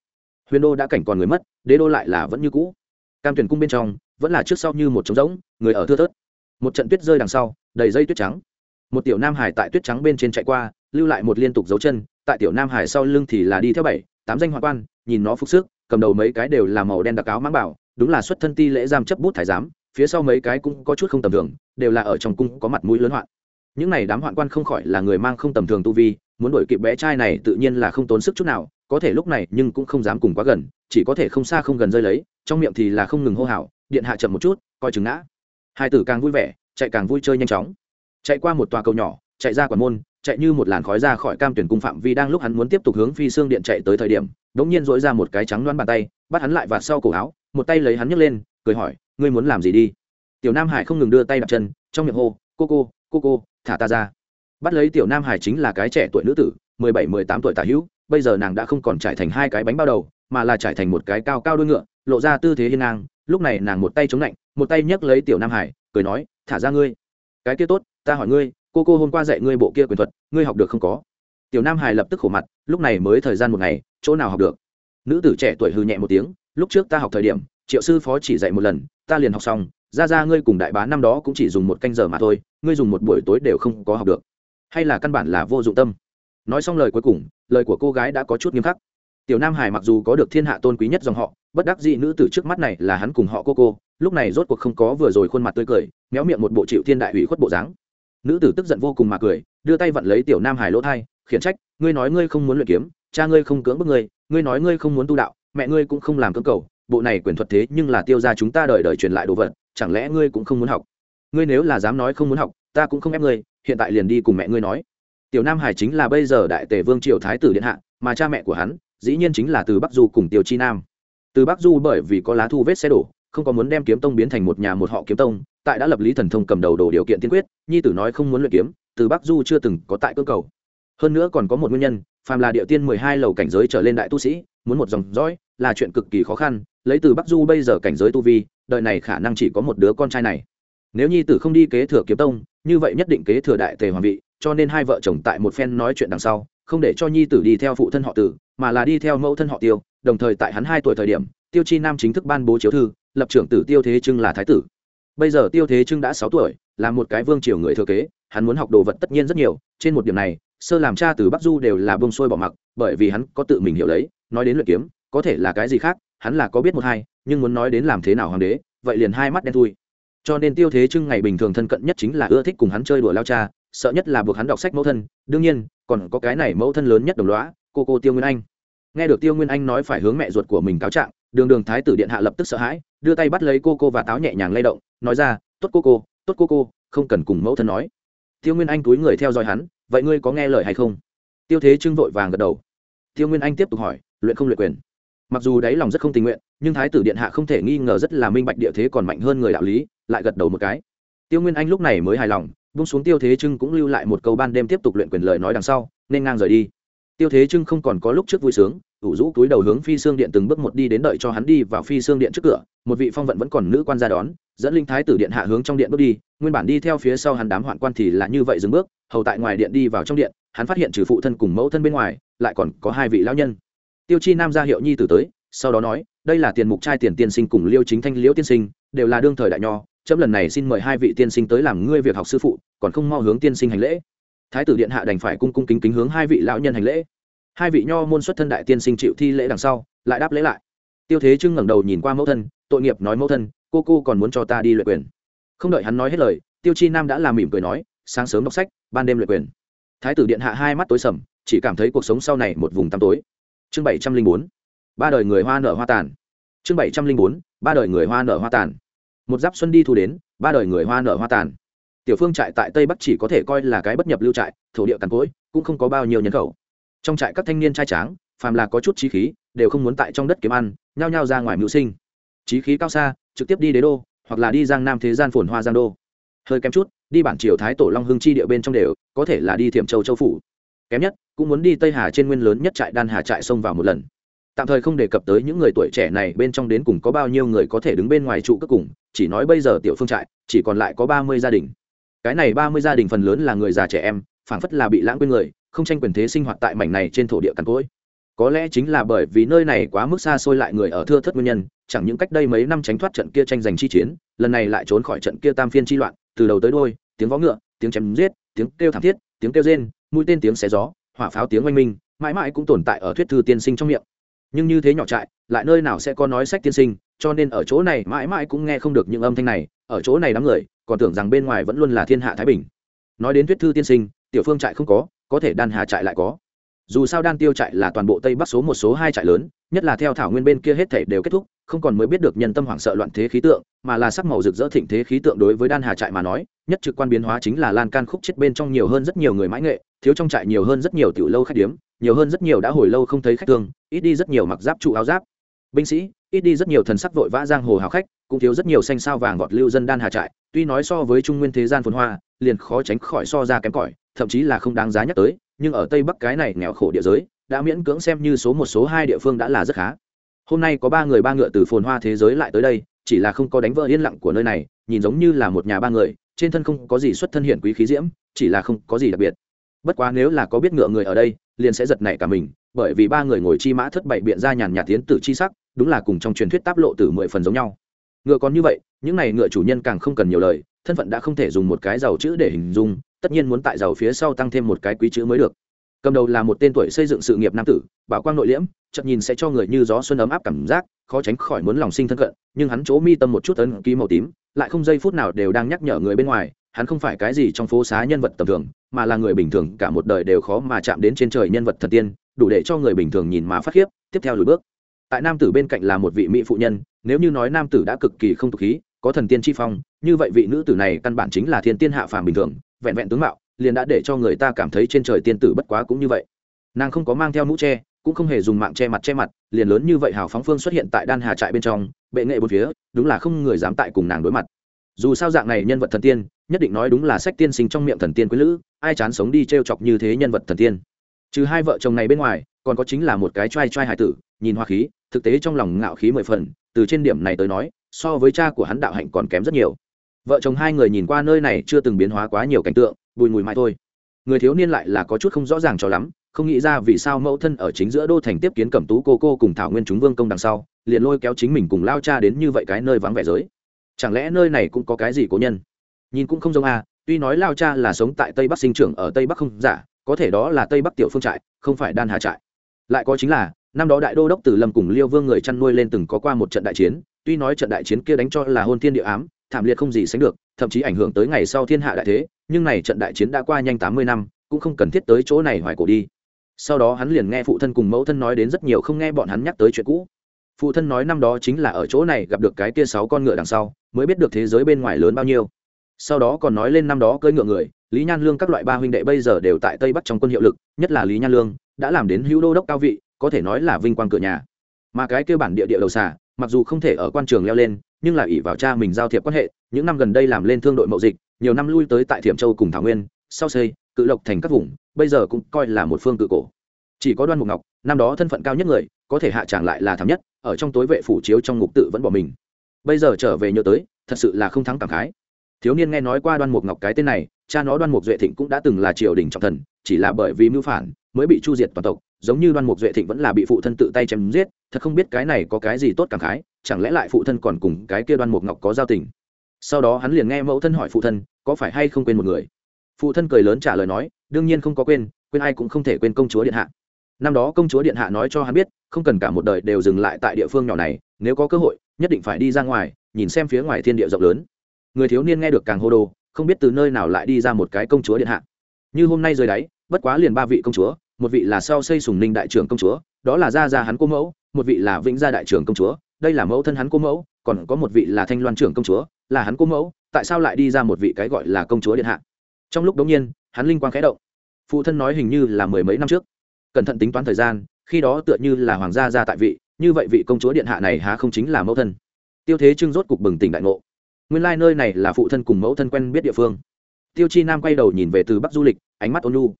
huyền đô đã cảnh còn người mất, đế đô lại là vẫn như cũ. Cam tuyển cung bên trong, vẫn là trước sau như một trống rỗng, người ở thưa thớt. Một trận tuyết rơi đằng sau, đầy dây tuyết trắng. Một tiểu nam hải tại tuyết trắng bên trên chạy qua, lưu lại một liên tục dấu chân, tại tiểu nam hải sau lưng thì là đi theo bảy, tám danh hoa quan, nhìn nó phục sức, cầm đầu mấy cái đều là màu đen đặc áo mang bảo, đúng là xuất thân ti lễ giam chấp bút thái giám, phía sau mấy cái cũng có chút không tầm thường, đều là ở trong cung có mặt mũi lớn hoạn. Những này đám hoạn quan không khỏi là người mang không tầm thường tu vi, muốn đuổi kịp bé trai này tự nhiên là không tốn sức chút nào có thể lúc này nhưng cũng không dám cùng quá gần, chỉ có thể không xa không gần rơi lấy, trong miệng thì là không ngừng hô hào, điện hạ chậm một chút, coi chừng ngã. Hai tử càng vui vẻ, chạy càng vui chơi nhanh chóng. Chạy qua một tòa cầu nhỏ, chạy ra quả môn, chạy như một làn khói ra khỏi cam tuyển cung phạm vi đang lúc hắn muốn tiếp tục hướng phi xương điện chạy tới thời điểm đống nhiên dỗi ra một cái trắng loan bàn tay, bắt hắn lại vạt sau cổ áo, một tay lấy hắn nhấc lên, cười hỏi, ngươi muốn làm gì đi? Tiểu nam hải không ngừng đưa tay đặt chân, trong miệng hô, cô cô cô cô, thả ta ra. Bắt lấy tiểu nam hải chính là cái trẻ tuổi nữ tử, mười bảy, mười tám tuổi tả hữu bây giờ nàng đã không còn trải thành hai cái bánh bao đầu, mà là trải thành một cái cao cao đuôi ngựa, lộ ra tư thế hiên ngang. Lúc này nàng một tay chống lạnh, một tay nhấc lấy tiểu nam hải, cười nói, thả ra ngươi. Cái kia tốt, ta hỏi ngươi, cô cô hôm qua dạy ngươi bộ kia quyền thuật, ngươi học được không có? Tiểu nam hải lập tức khổ mặt, lúc này mới thời gian một ngày, chỗ nào học được? Nữ tử trẻ tuổi hư nhẹ một tiếng, lúc trước ta học thời điểm, triệu sư phó chỉ dạy một lần, ta liền học xong, ra ra ngươi cùng đại bá năm đó cũng chỉ dùng một canh giờ mà thôi, ngươi dùng một buổi tối đều không có học được. Hay là căn bản là vô dụng tâm? Nói xong lời cuối cùng, lời của cô gái đã có chút nghiêm khắc. Tiểu nam hải mặc dù có được thiên hạ tôn quý nhất dòng họ, bất đắc dị nữ tử trước mắt này là hắn cùng họ cô cô, lúc này rốt cuộc không có vừa rồi khuôn mặt tươi cười, méo miệng một bộ chịu thiên đại ủy khuất bộ dáng. Nữ tử tức giận vô cùng mà cười, đưa tay vặn lấy tiểu nam hải lỗ thai, khiển trách, ngươi nói ngươi không muốn luyện kiếm, cha ngươi không cưỡng bức ngươi ngươi nói ngươi không muốn tu đạo, mẹ ngươi cũng không làm cưỡng cầu, bộ này quyền thuật thế nhưng là tiêu ra chúng ta đợi đợi truyền lại đồ vật, chẳng lẽ ngươi cũng không muốn học? Ngươi nếu là dám nói không muốn học, ta cũng không ép ngươi, hiện tại liền đi cùng mẹ ngươi nói tiểu nam hải chính là bây giờ đại tề vương triều thái tử điện hạ, mà cha mẹ của hắn, dĩ nhiên chính là từ bắc du cùng tiêu chi nam. Từ bắc du bởi vì có lá thu vết xe đổ, không có muốn đem kiếm tông biến thành một nhà một họ kiếm tông, tại đã lập lý thần thông cầm đầu đồ điều kiện tiên quyết, nhi tử nói không muốn luyện kiếm, từ bắc du chưa từng có tại cơ cầu. Hơn nữa còn có một nguyên nhân, phàm là địa tiên mười hai lầu cảnh giới trở lên đại tu sĩ, muốn một dòng dõi, là chuyện cực kỳ khó khăn, lấy từ bắc du bây giờ cảnh giới tu vi đời này khả năng chỉ có một đứa con trai này. Nếu nhi tử không đi kế thừa kiếm tông, như vậy nhất định kế thừa đại tề hoàng vị cho nên hai vợ chồng tại một phen nói chuyện đằng sau, không để cho nhi tử đi theo phụ thân họ tử, mà là đi theo mẫu thân họ tiêu, đồng thời tại hắn hai tuổi thời điểm, tiêu chi nam chính thức ban bố chiếu thư, lập trưởng tử tiêu thế trưng là thái tử. Bây giờ tiêu thế trưng đã sáu tuổi, là một cái vương triều người thừa kế, hắn muốn học đồ vật tất nhiên rất nhiều, trên một điểm này, sơ làm cha từ bắc du đều là bông sôi bỏ mặc, bởi vì hắn có tự mình hiểu lấy, nói đến luyện kiếm, có thể là cái gì khác, hắn là có biết một hai, nhưng muốn nói đến làm thế nào hoàng đế, vậy liền hai mắt đen thui. Cho nên tiêu thế trưng ngày bình thường thân cận nhất chính là ưa thích cùng hắn chơi đùa lao cha sợ nhất là buộc hắn đọc sách mẫu thân. Đương nhiên, còn có cái này mẫu thân lớn nhất đồng loá cô cô tiêu nguyên anh. Nghe được tiêu nguyên anh nói phải hướng mẹ ruột của mình cáo trạng, đường đường thái tử điện hạ lập tức sợ hãi, đưa tay bắt lấy cô cô và táo nhẹ nhàng lay động, nói ra, tốt cô cô, tốt cô cô, không cần cùng mẫu thân nói. Tiêu nguyên anh túi người theo dõi hắn, vậy ngươi có nghe lời hay không? Tiêu thế trưng vội vàng gật đầu. Tiêu nguyên anh tiếp tục hỏi, luyện không luyện quyền? Mặc dù đáy lòng rất không tình nguyện, nhưng thái tử điện hạ không thể nghi ngờ rất là minh bạch địa thế còn mạnh hơn người đạo lý, lại gật đầu một cái. Tiêu nguyên anh lúc này mới hài lòng bung xuống tiêu thế trưng cũng lưu lại một câu ban đêm tiếp tục luyện quyền lời nói đằng sau, nên ngang rời đi. Tiêu thế trưng không còn có lúc trước vui sướng, ủ rũ túi đầu hướng phi xương điện từng bước một đi đến đợi cho hắn đi vào phi xương điện trước cửa, một vị phong vận vẫn còn nữ quan ra đón, dẫn linh thái tử điện hạ hướng trong điện bước đi, nguyên bản đi theo phía sau hắn đám hoạn quan thì là như vậy dừng bước, hầu tại ngoài điện đi vào trong điện, hắn phát hiện trừ phụ thân cùng mẫu thân bên ngoài, lại còn có hai vị lão nhân. Tiêu chi nam ra hiệu nhi tử tới, sau đó nói, đây là tiền mục trai tiền tiên sinh cùng liêu chính thanh liễu tiên sinh, đều là đương thời đại nho chấm lần này xin mời hai vị tiên sinh tới làm ngươi việc học sư phụ, còn không mau hướng tiên sinh hành lễ. Thái tử điện hạ đành phải cung cung kính kính hướng hai vị lão nhân hành lễ. Hai vị nho môn xuất thân đại tiên sinh chịu thi lễ đằng sau, lại đáp lễ lại. Tiêu thế trưng ngẩng đầu nhìn qua mẫu thân, tội nghiệp nói mẫu thân, cô cô còn muốn cho ta đi luyện quyền. Không đợi hắn nói hết lời, tiêu chi nam đã làm mỉm cười nói, sáng sớm đọc sách, ban đêm luyện quyền. Thái tử điện hạ hai mắt tối sầm, chỉ cảm thấy cuộc sống sau này một vùng tăm tối. Chương bảy trăm linh bốn, ba đời người hoa nở hoa tàn. Chương bảy trăm linh bốn, ba đời người hoa nở hoa tàn một giáp xuân đi thu đến, ba đời người hoa nở hoa tàn. Tiểu phương trại tại tây bắc chỉ có thể coi là cái bất nhập lưu trại, thổ địa càn cỗi, cũng không có bao nhiêu nhân khẩu. Trong trại các thanh niên trai tráng, phàm là có chút trí khí, đều không muốn tại trong đất kiếm ăn, nhao nhao ra ngoài mưu sinh. Trí khí cao xa, trực tiếp đi đế đô, hoặc là đi giang nam thế gian phồn hoa giang đô. Hơi kém chút, đi bản triều thái tổ long hưng chi địa bên trong đều, có thể là đi thiểm châu châu phủ. Kém nhất, cũng muốn đi tây hà trên nguyên lớn nhất trại đan hà trại xông vào một lần tạm thời không đề cập tới những người tuổi trẻ này bên trong đến cùng có bao nhiêu người có thể đứng bên ngoài trụ cất cùng, chỉ nói bây giờ tiểu phương trại, chỉ còn lại có ba mươi gia đình. Cái này ba mươi gia đình phần lớn là người già trẻ em, phảng phất là bị lãng quên người, không tranh quyền thế sinh hoạt tại mảnh này trên thổ địa cằn cỗi. Có lẽ chính là bởi vì nơi này quá mức xa xôi lại người ở thưa thất nguyên nhân, chẳng những cách đây mấy năm tránh thoát trận kia tranh giành chi chiến, lần này lại trốn khỏi trận kia tam phiên chi loạn, từ đầu tới đôi tiếng vó ngựa, tiếng chém giết, tiếng kêu thảm thiết, tiếng kêu rên, mũi tên tiếng xé gió, hỏa pháo tiếng oanh minh, mãi mãi cũng tồn tại ở thuyết thư tiên sinh trong miệng nhưng như thế nhỏ trại, lại nơi nào sẽ có nói sách tiên sinh, cho nên ở chỗ này mãi mãi cũng nghe không được những âm thanh này, ở chỗ này đám người, còn tưởng rằng bên ngoài vẫn luôn là thiên hạ thái bình. Nói đến thuyết thư tiên sinh, tiểu phương trại không có có thể đan hà trại lại có. Dù sao đan tiêu trại là toàn bộ tây bắc số một số hai trại lớn, nhất là theo thảo nguyên bên kia hết thể đều kết thúc, không còn mới biết được nhân tâm hoảng sợ loạn thế khí tượng, mà là sắc màu rực rỡ thịnh thế khí tượng đối với đan hà trại mà nói nhất trực quan biến hóa chính là lan can khúc chết bên trong nhiều hơn rất nhiều người mãi nghệ, thiếu trong trại nhiều hơn rất nhiều tiểu lâu khách điếm, nhiều hơn rất nhiều đã hồi lâu không thấy khách thương, ít đi rất nhiều mặc giáp trụ áo giáp. Binh sĩ, ít đi rất nhiều thần sắc vội vã giang hồ hào khách, cũng thiếu rất nhiều xanh sao vàng vọt lưu dân đan hà trại, tuy nói so với trung nguyên thế gian phồn hoa, liền khó tránh khỏi so ra kém cỏi, thậm chí là không đáng giá nhắc tới, nhưng ở tây bắc cái này nghèo khổ địa giới, đã miễn cưỡng xem như số một số hai địa phương đã là rất khá. Hôm nay có ba người ba ngựa từ phồn hoa thế giới lại tới đây, chỉ là không có đánh vỡ yên lặng của nơi này, nhìn giống như là một nhà ba người trên thân không có gì xuất thân hiển quý khí diễm, chỉ là không có gì đặc biệt. Bất quá nếu là có biết ngựa người ở đây, liền sẽ giật nảy cả mình, bởi vì ba người ngồi chi mã thất bại biện ra nhàn nhạt tiến tử chi sắc, đúng là cùng trong truyền thuyết táp lộ từ mười phần giống nhau. Ngựa còn như vậy, những này ngựa chủ nhân càng không cần nhiều lời, thân phận đã không thể dùng một cái giàu chữ để hình dung, tất nhiên muốn tại giàu phía sau tăng thêm một cái quý chữ mới được cầm đầu là một tên tuổi xây dựng sự nghiệp nam tử, bảo quang nội liễm chậm nhìn sẽ cho người như gió xuân ấm áp cảm giác, khó tránh khỏi muốn lòng sinh thân cận, nhưng hắn chỗ mi tâm một chút ấn ký màu tím, lại không giây phút nào đều đang nhắc nhở người bên ngoài, hắn không phải cái gì trong phố xá nhân vật tầm thường, mà là người bình thường, cả một đời đều khó mà chạm đến trên trời nhân vật thần tiên, đủ để cho người bình thường nhìn mà phát khiếp, tiếp theo lùi bước. Tại nam tử bên cạnh là một vị mỹ phụ nhân, nếu như nói nam tử đã cực kỳ không tục khí, có thần tiên chi phong, như vậy vị nữ tử này căn bản chính là thiên tiên hạ phàm bình thường, vẹn vẹn tướng mạo liền đã để cho người ta cảm thấy trên trời tiên tử bất quá cũng như vậy. Nàng không có mang theo mũ che, cũng không hề dùng mạng che mặt che mặt, liền lớn như vậy hào phóng phương xuất hiện tại đan hà trại bên trong, bệ nghệ bốn phía, đúng là không người dám tại cùng nàng đối mặt. Dù sao dạng này nhân vật thần tiên, nhất định nói đúng là sách tiên sinh trong miệng thần tiên quý lữ, ai chán sống đi t r e o chọc như thế nhân vật thần tiên. Trừ hai vợ chồng này bên ngoài, còn có chính là một cái t r a i t r a i hải tử, nhìn hoa khí, thực tế trong lòng ngạo khí mười phần, từ trên điểm này tới nói, so với cha của hắn đạo hạnh còn kém rất nhiều. Vợ chồng hai người nhìn qua nơi này chưa từng biến hóa quá nhiều cảnh tượng bùi mùi mai thôi. Người thiếu niên lại là có chút không rõ ràng cho lắm, không nghĩ ra vì sao mẫu thân ở chính giữa đô thành tiếp kiến cẩm tú cô cô cùng thảo nguyên chúng vương công đằng sau, liền lôi kéo chính mình cùng lao cha đến như vậy cái nơi vắng vẻ giới. Chẳng lẽ nơi này cũng có cái gì cố nhân? Nhìn cũng không giống à tuy nói lao cha là sống tại tây bắc sinh trưởng ở tây bắc không giả, có thể đó là tây bắc tiểu phương trại, không phải đan hà trại. Lại có chính là, năm đó đại đô đốc tử lâm cùng liêu vương người chăn nuôi lên từng có qua một trận đại chiến, tuy nói trận đại chiến kia đánh cho là hôn thiên địa ám, thảm liệt không gì sánh được, thậm chí ảnh hưởng tới ngày sau thiên hạ đại thế nhưng này trận đại chiến đã qua nhanh tám mươi năm, cũng không cần thiết tới chỗ này hoài cổ đi. Sau đó hắn liền nghe phụ thân cùng mẫu thân nói đến rất nhiều không nghe bọn hắn nhắc tới chuyện cũ. Phụ thân nói năm đó chính là ở chỗ này gặp được cái kia sáu con ngựa đằng sau, mới biết được thế giới bên ngoài lớn bao nhiêu. Sau đó còn nói lên năm đó cưỡi ngựa người, lý nhan lương các loại ba huynh đệ bây giờ đều tại tây bắc trong quân hiệu lực, nhất là lý nhan lương, đã làm đến hữu đô đốc cao vị, có thể nói là vinh quang cửa nhà. Mà cái kêu bản địa địa đầu xà, mặc dù không thể ở quan trường leo lên, nhưng là ỷ vào cha mình giao thiệp quan hệ, những năm gần đây làm lên thương đội mậu dịch nhiều năm lui tới tại thiểm châu cùng thảo nguyên, sau xây, cự lộc thành các vùng, bây giờ cũng coi là một phương cự cổ. Chỉ có đoan mục ngọc, năm đó thân phận cao nhất người, có thể hạ tràng lại là thảm nhất, ở trong tối vệ phủ chiếu trong ngục tự vẫn bỏ mình. Bây giờ trở về nhớ tới, thật sự là không thắng cảm khái. Thiếu niên nghe nói qua đoan mục ngọc cái tên này, cha nó đoan mục duệ thịnh cũng đã từng là triều đình trọng thần, chỉ là bởi vì mưu phản, mới bị chu diệt toàn tộc, giống như đoan mục duệ thịnh vẫn là bị phụ thân tự tay chém giết, thật không biết cái này có cái gì tốt cảm khái, chẳng lẽ lại phụ thân còn cùng cái kia đoan mục ngọc có giao tình. Sau đó hắn liền nghe mẫu thân hỏi phụ thân có phải hay không quên một người? Phụ thân cười lớn trả lời nói, đương nhiên không có quên quên ai cũng không thể quên công chúa điện hạ. Năm đó công chúa điện hạ nói cho hắn biết, không cần cả một đời đều dừng lại tại địa phương nhỏ này, nếu có cơ hội, nhất định phải đi ra ngoài, nhìn xem phía ngoài thiên địa rộng lớn. Người thiếu niên nghe được càng hô đồ, không biết từ nơi nào lại đi ra một cái công chúa điện hạ. Như hôm nay rời đáy, bất quá liền ba vị công chúa, một vị là sau xây sùng ninh đại trưởng công chúa, đó là gia gia hắn cô mẫu, một vị là vĩnh gia đại trưởng công chúa, đây là mẫu thân hắn cô mẫu, còn có một vị là thanh loan trưởng công chúa, là hắn cô mẫu tại sao lại đi ra một vị cái gọi là công chúa điện hạ? Trong lúc đống nhiên, hắn linh quang khẽ động. Phụ thân nói hình như là mười mấy năm trước. Cẩn thận tính toán thời gian, khi đó tựa như là hoàng gia gia tại vị, như vậy vị công chúa điện hạ này há không chính là mẫu thân. Tiêu thế trưng rốt cục bừng tỉnh đại ngộ. Nguyên lai、like、nơi này là phụ thân cùng mẫu thân quen biết địa phương. Tiêu chi nam quay đầu nhìn về từ bắc du lịch, ánh mắt ôn lu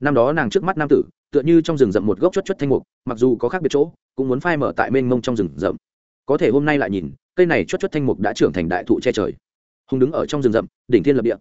năm đó nàng trước mắt nam tử, tựa như trong rừng rậm một gốc chất chất thanh mục, mặc dù có khác biệt chỗ, cũng muốn phai mở tại mênh mông trong rừng rậm. Có thể hôm nay lại nhìn, cây này chất chất thanh mục đã trưởng thành đại thụ che trời hùng đứng ở trong rừng rậm đỉnh thiên lập địa.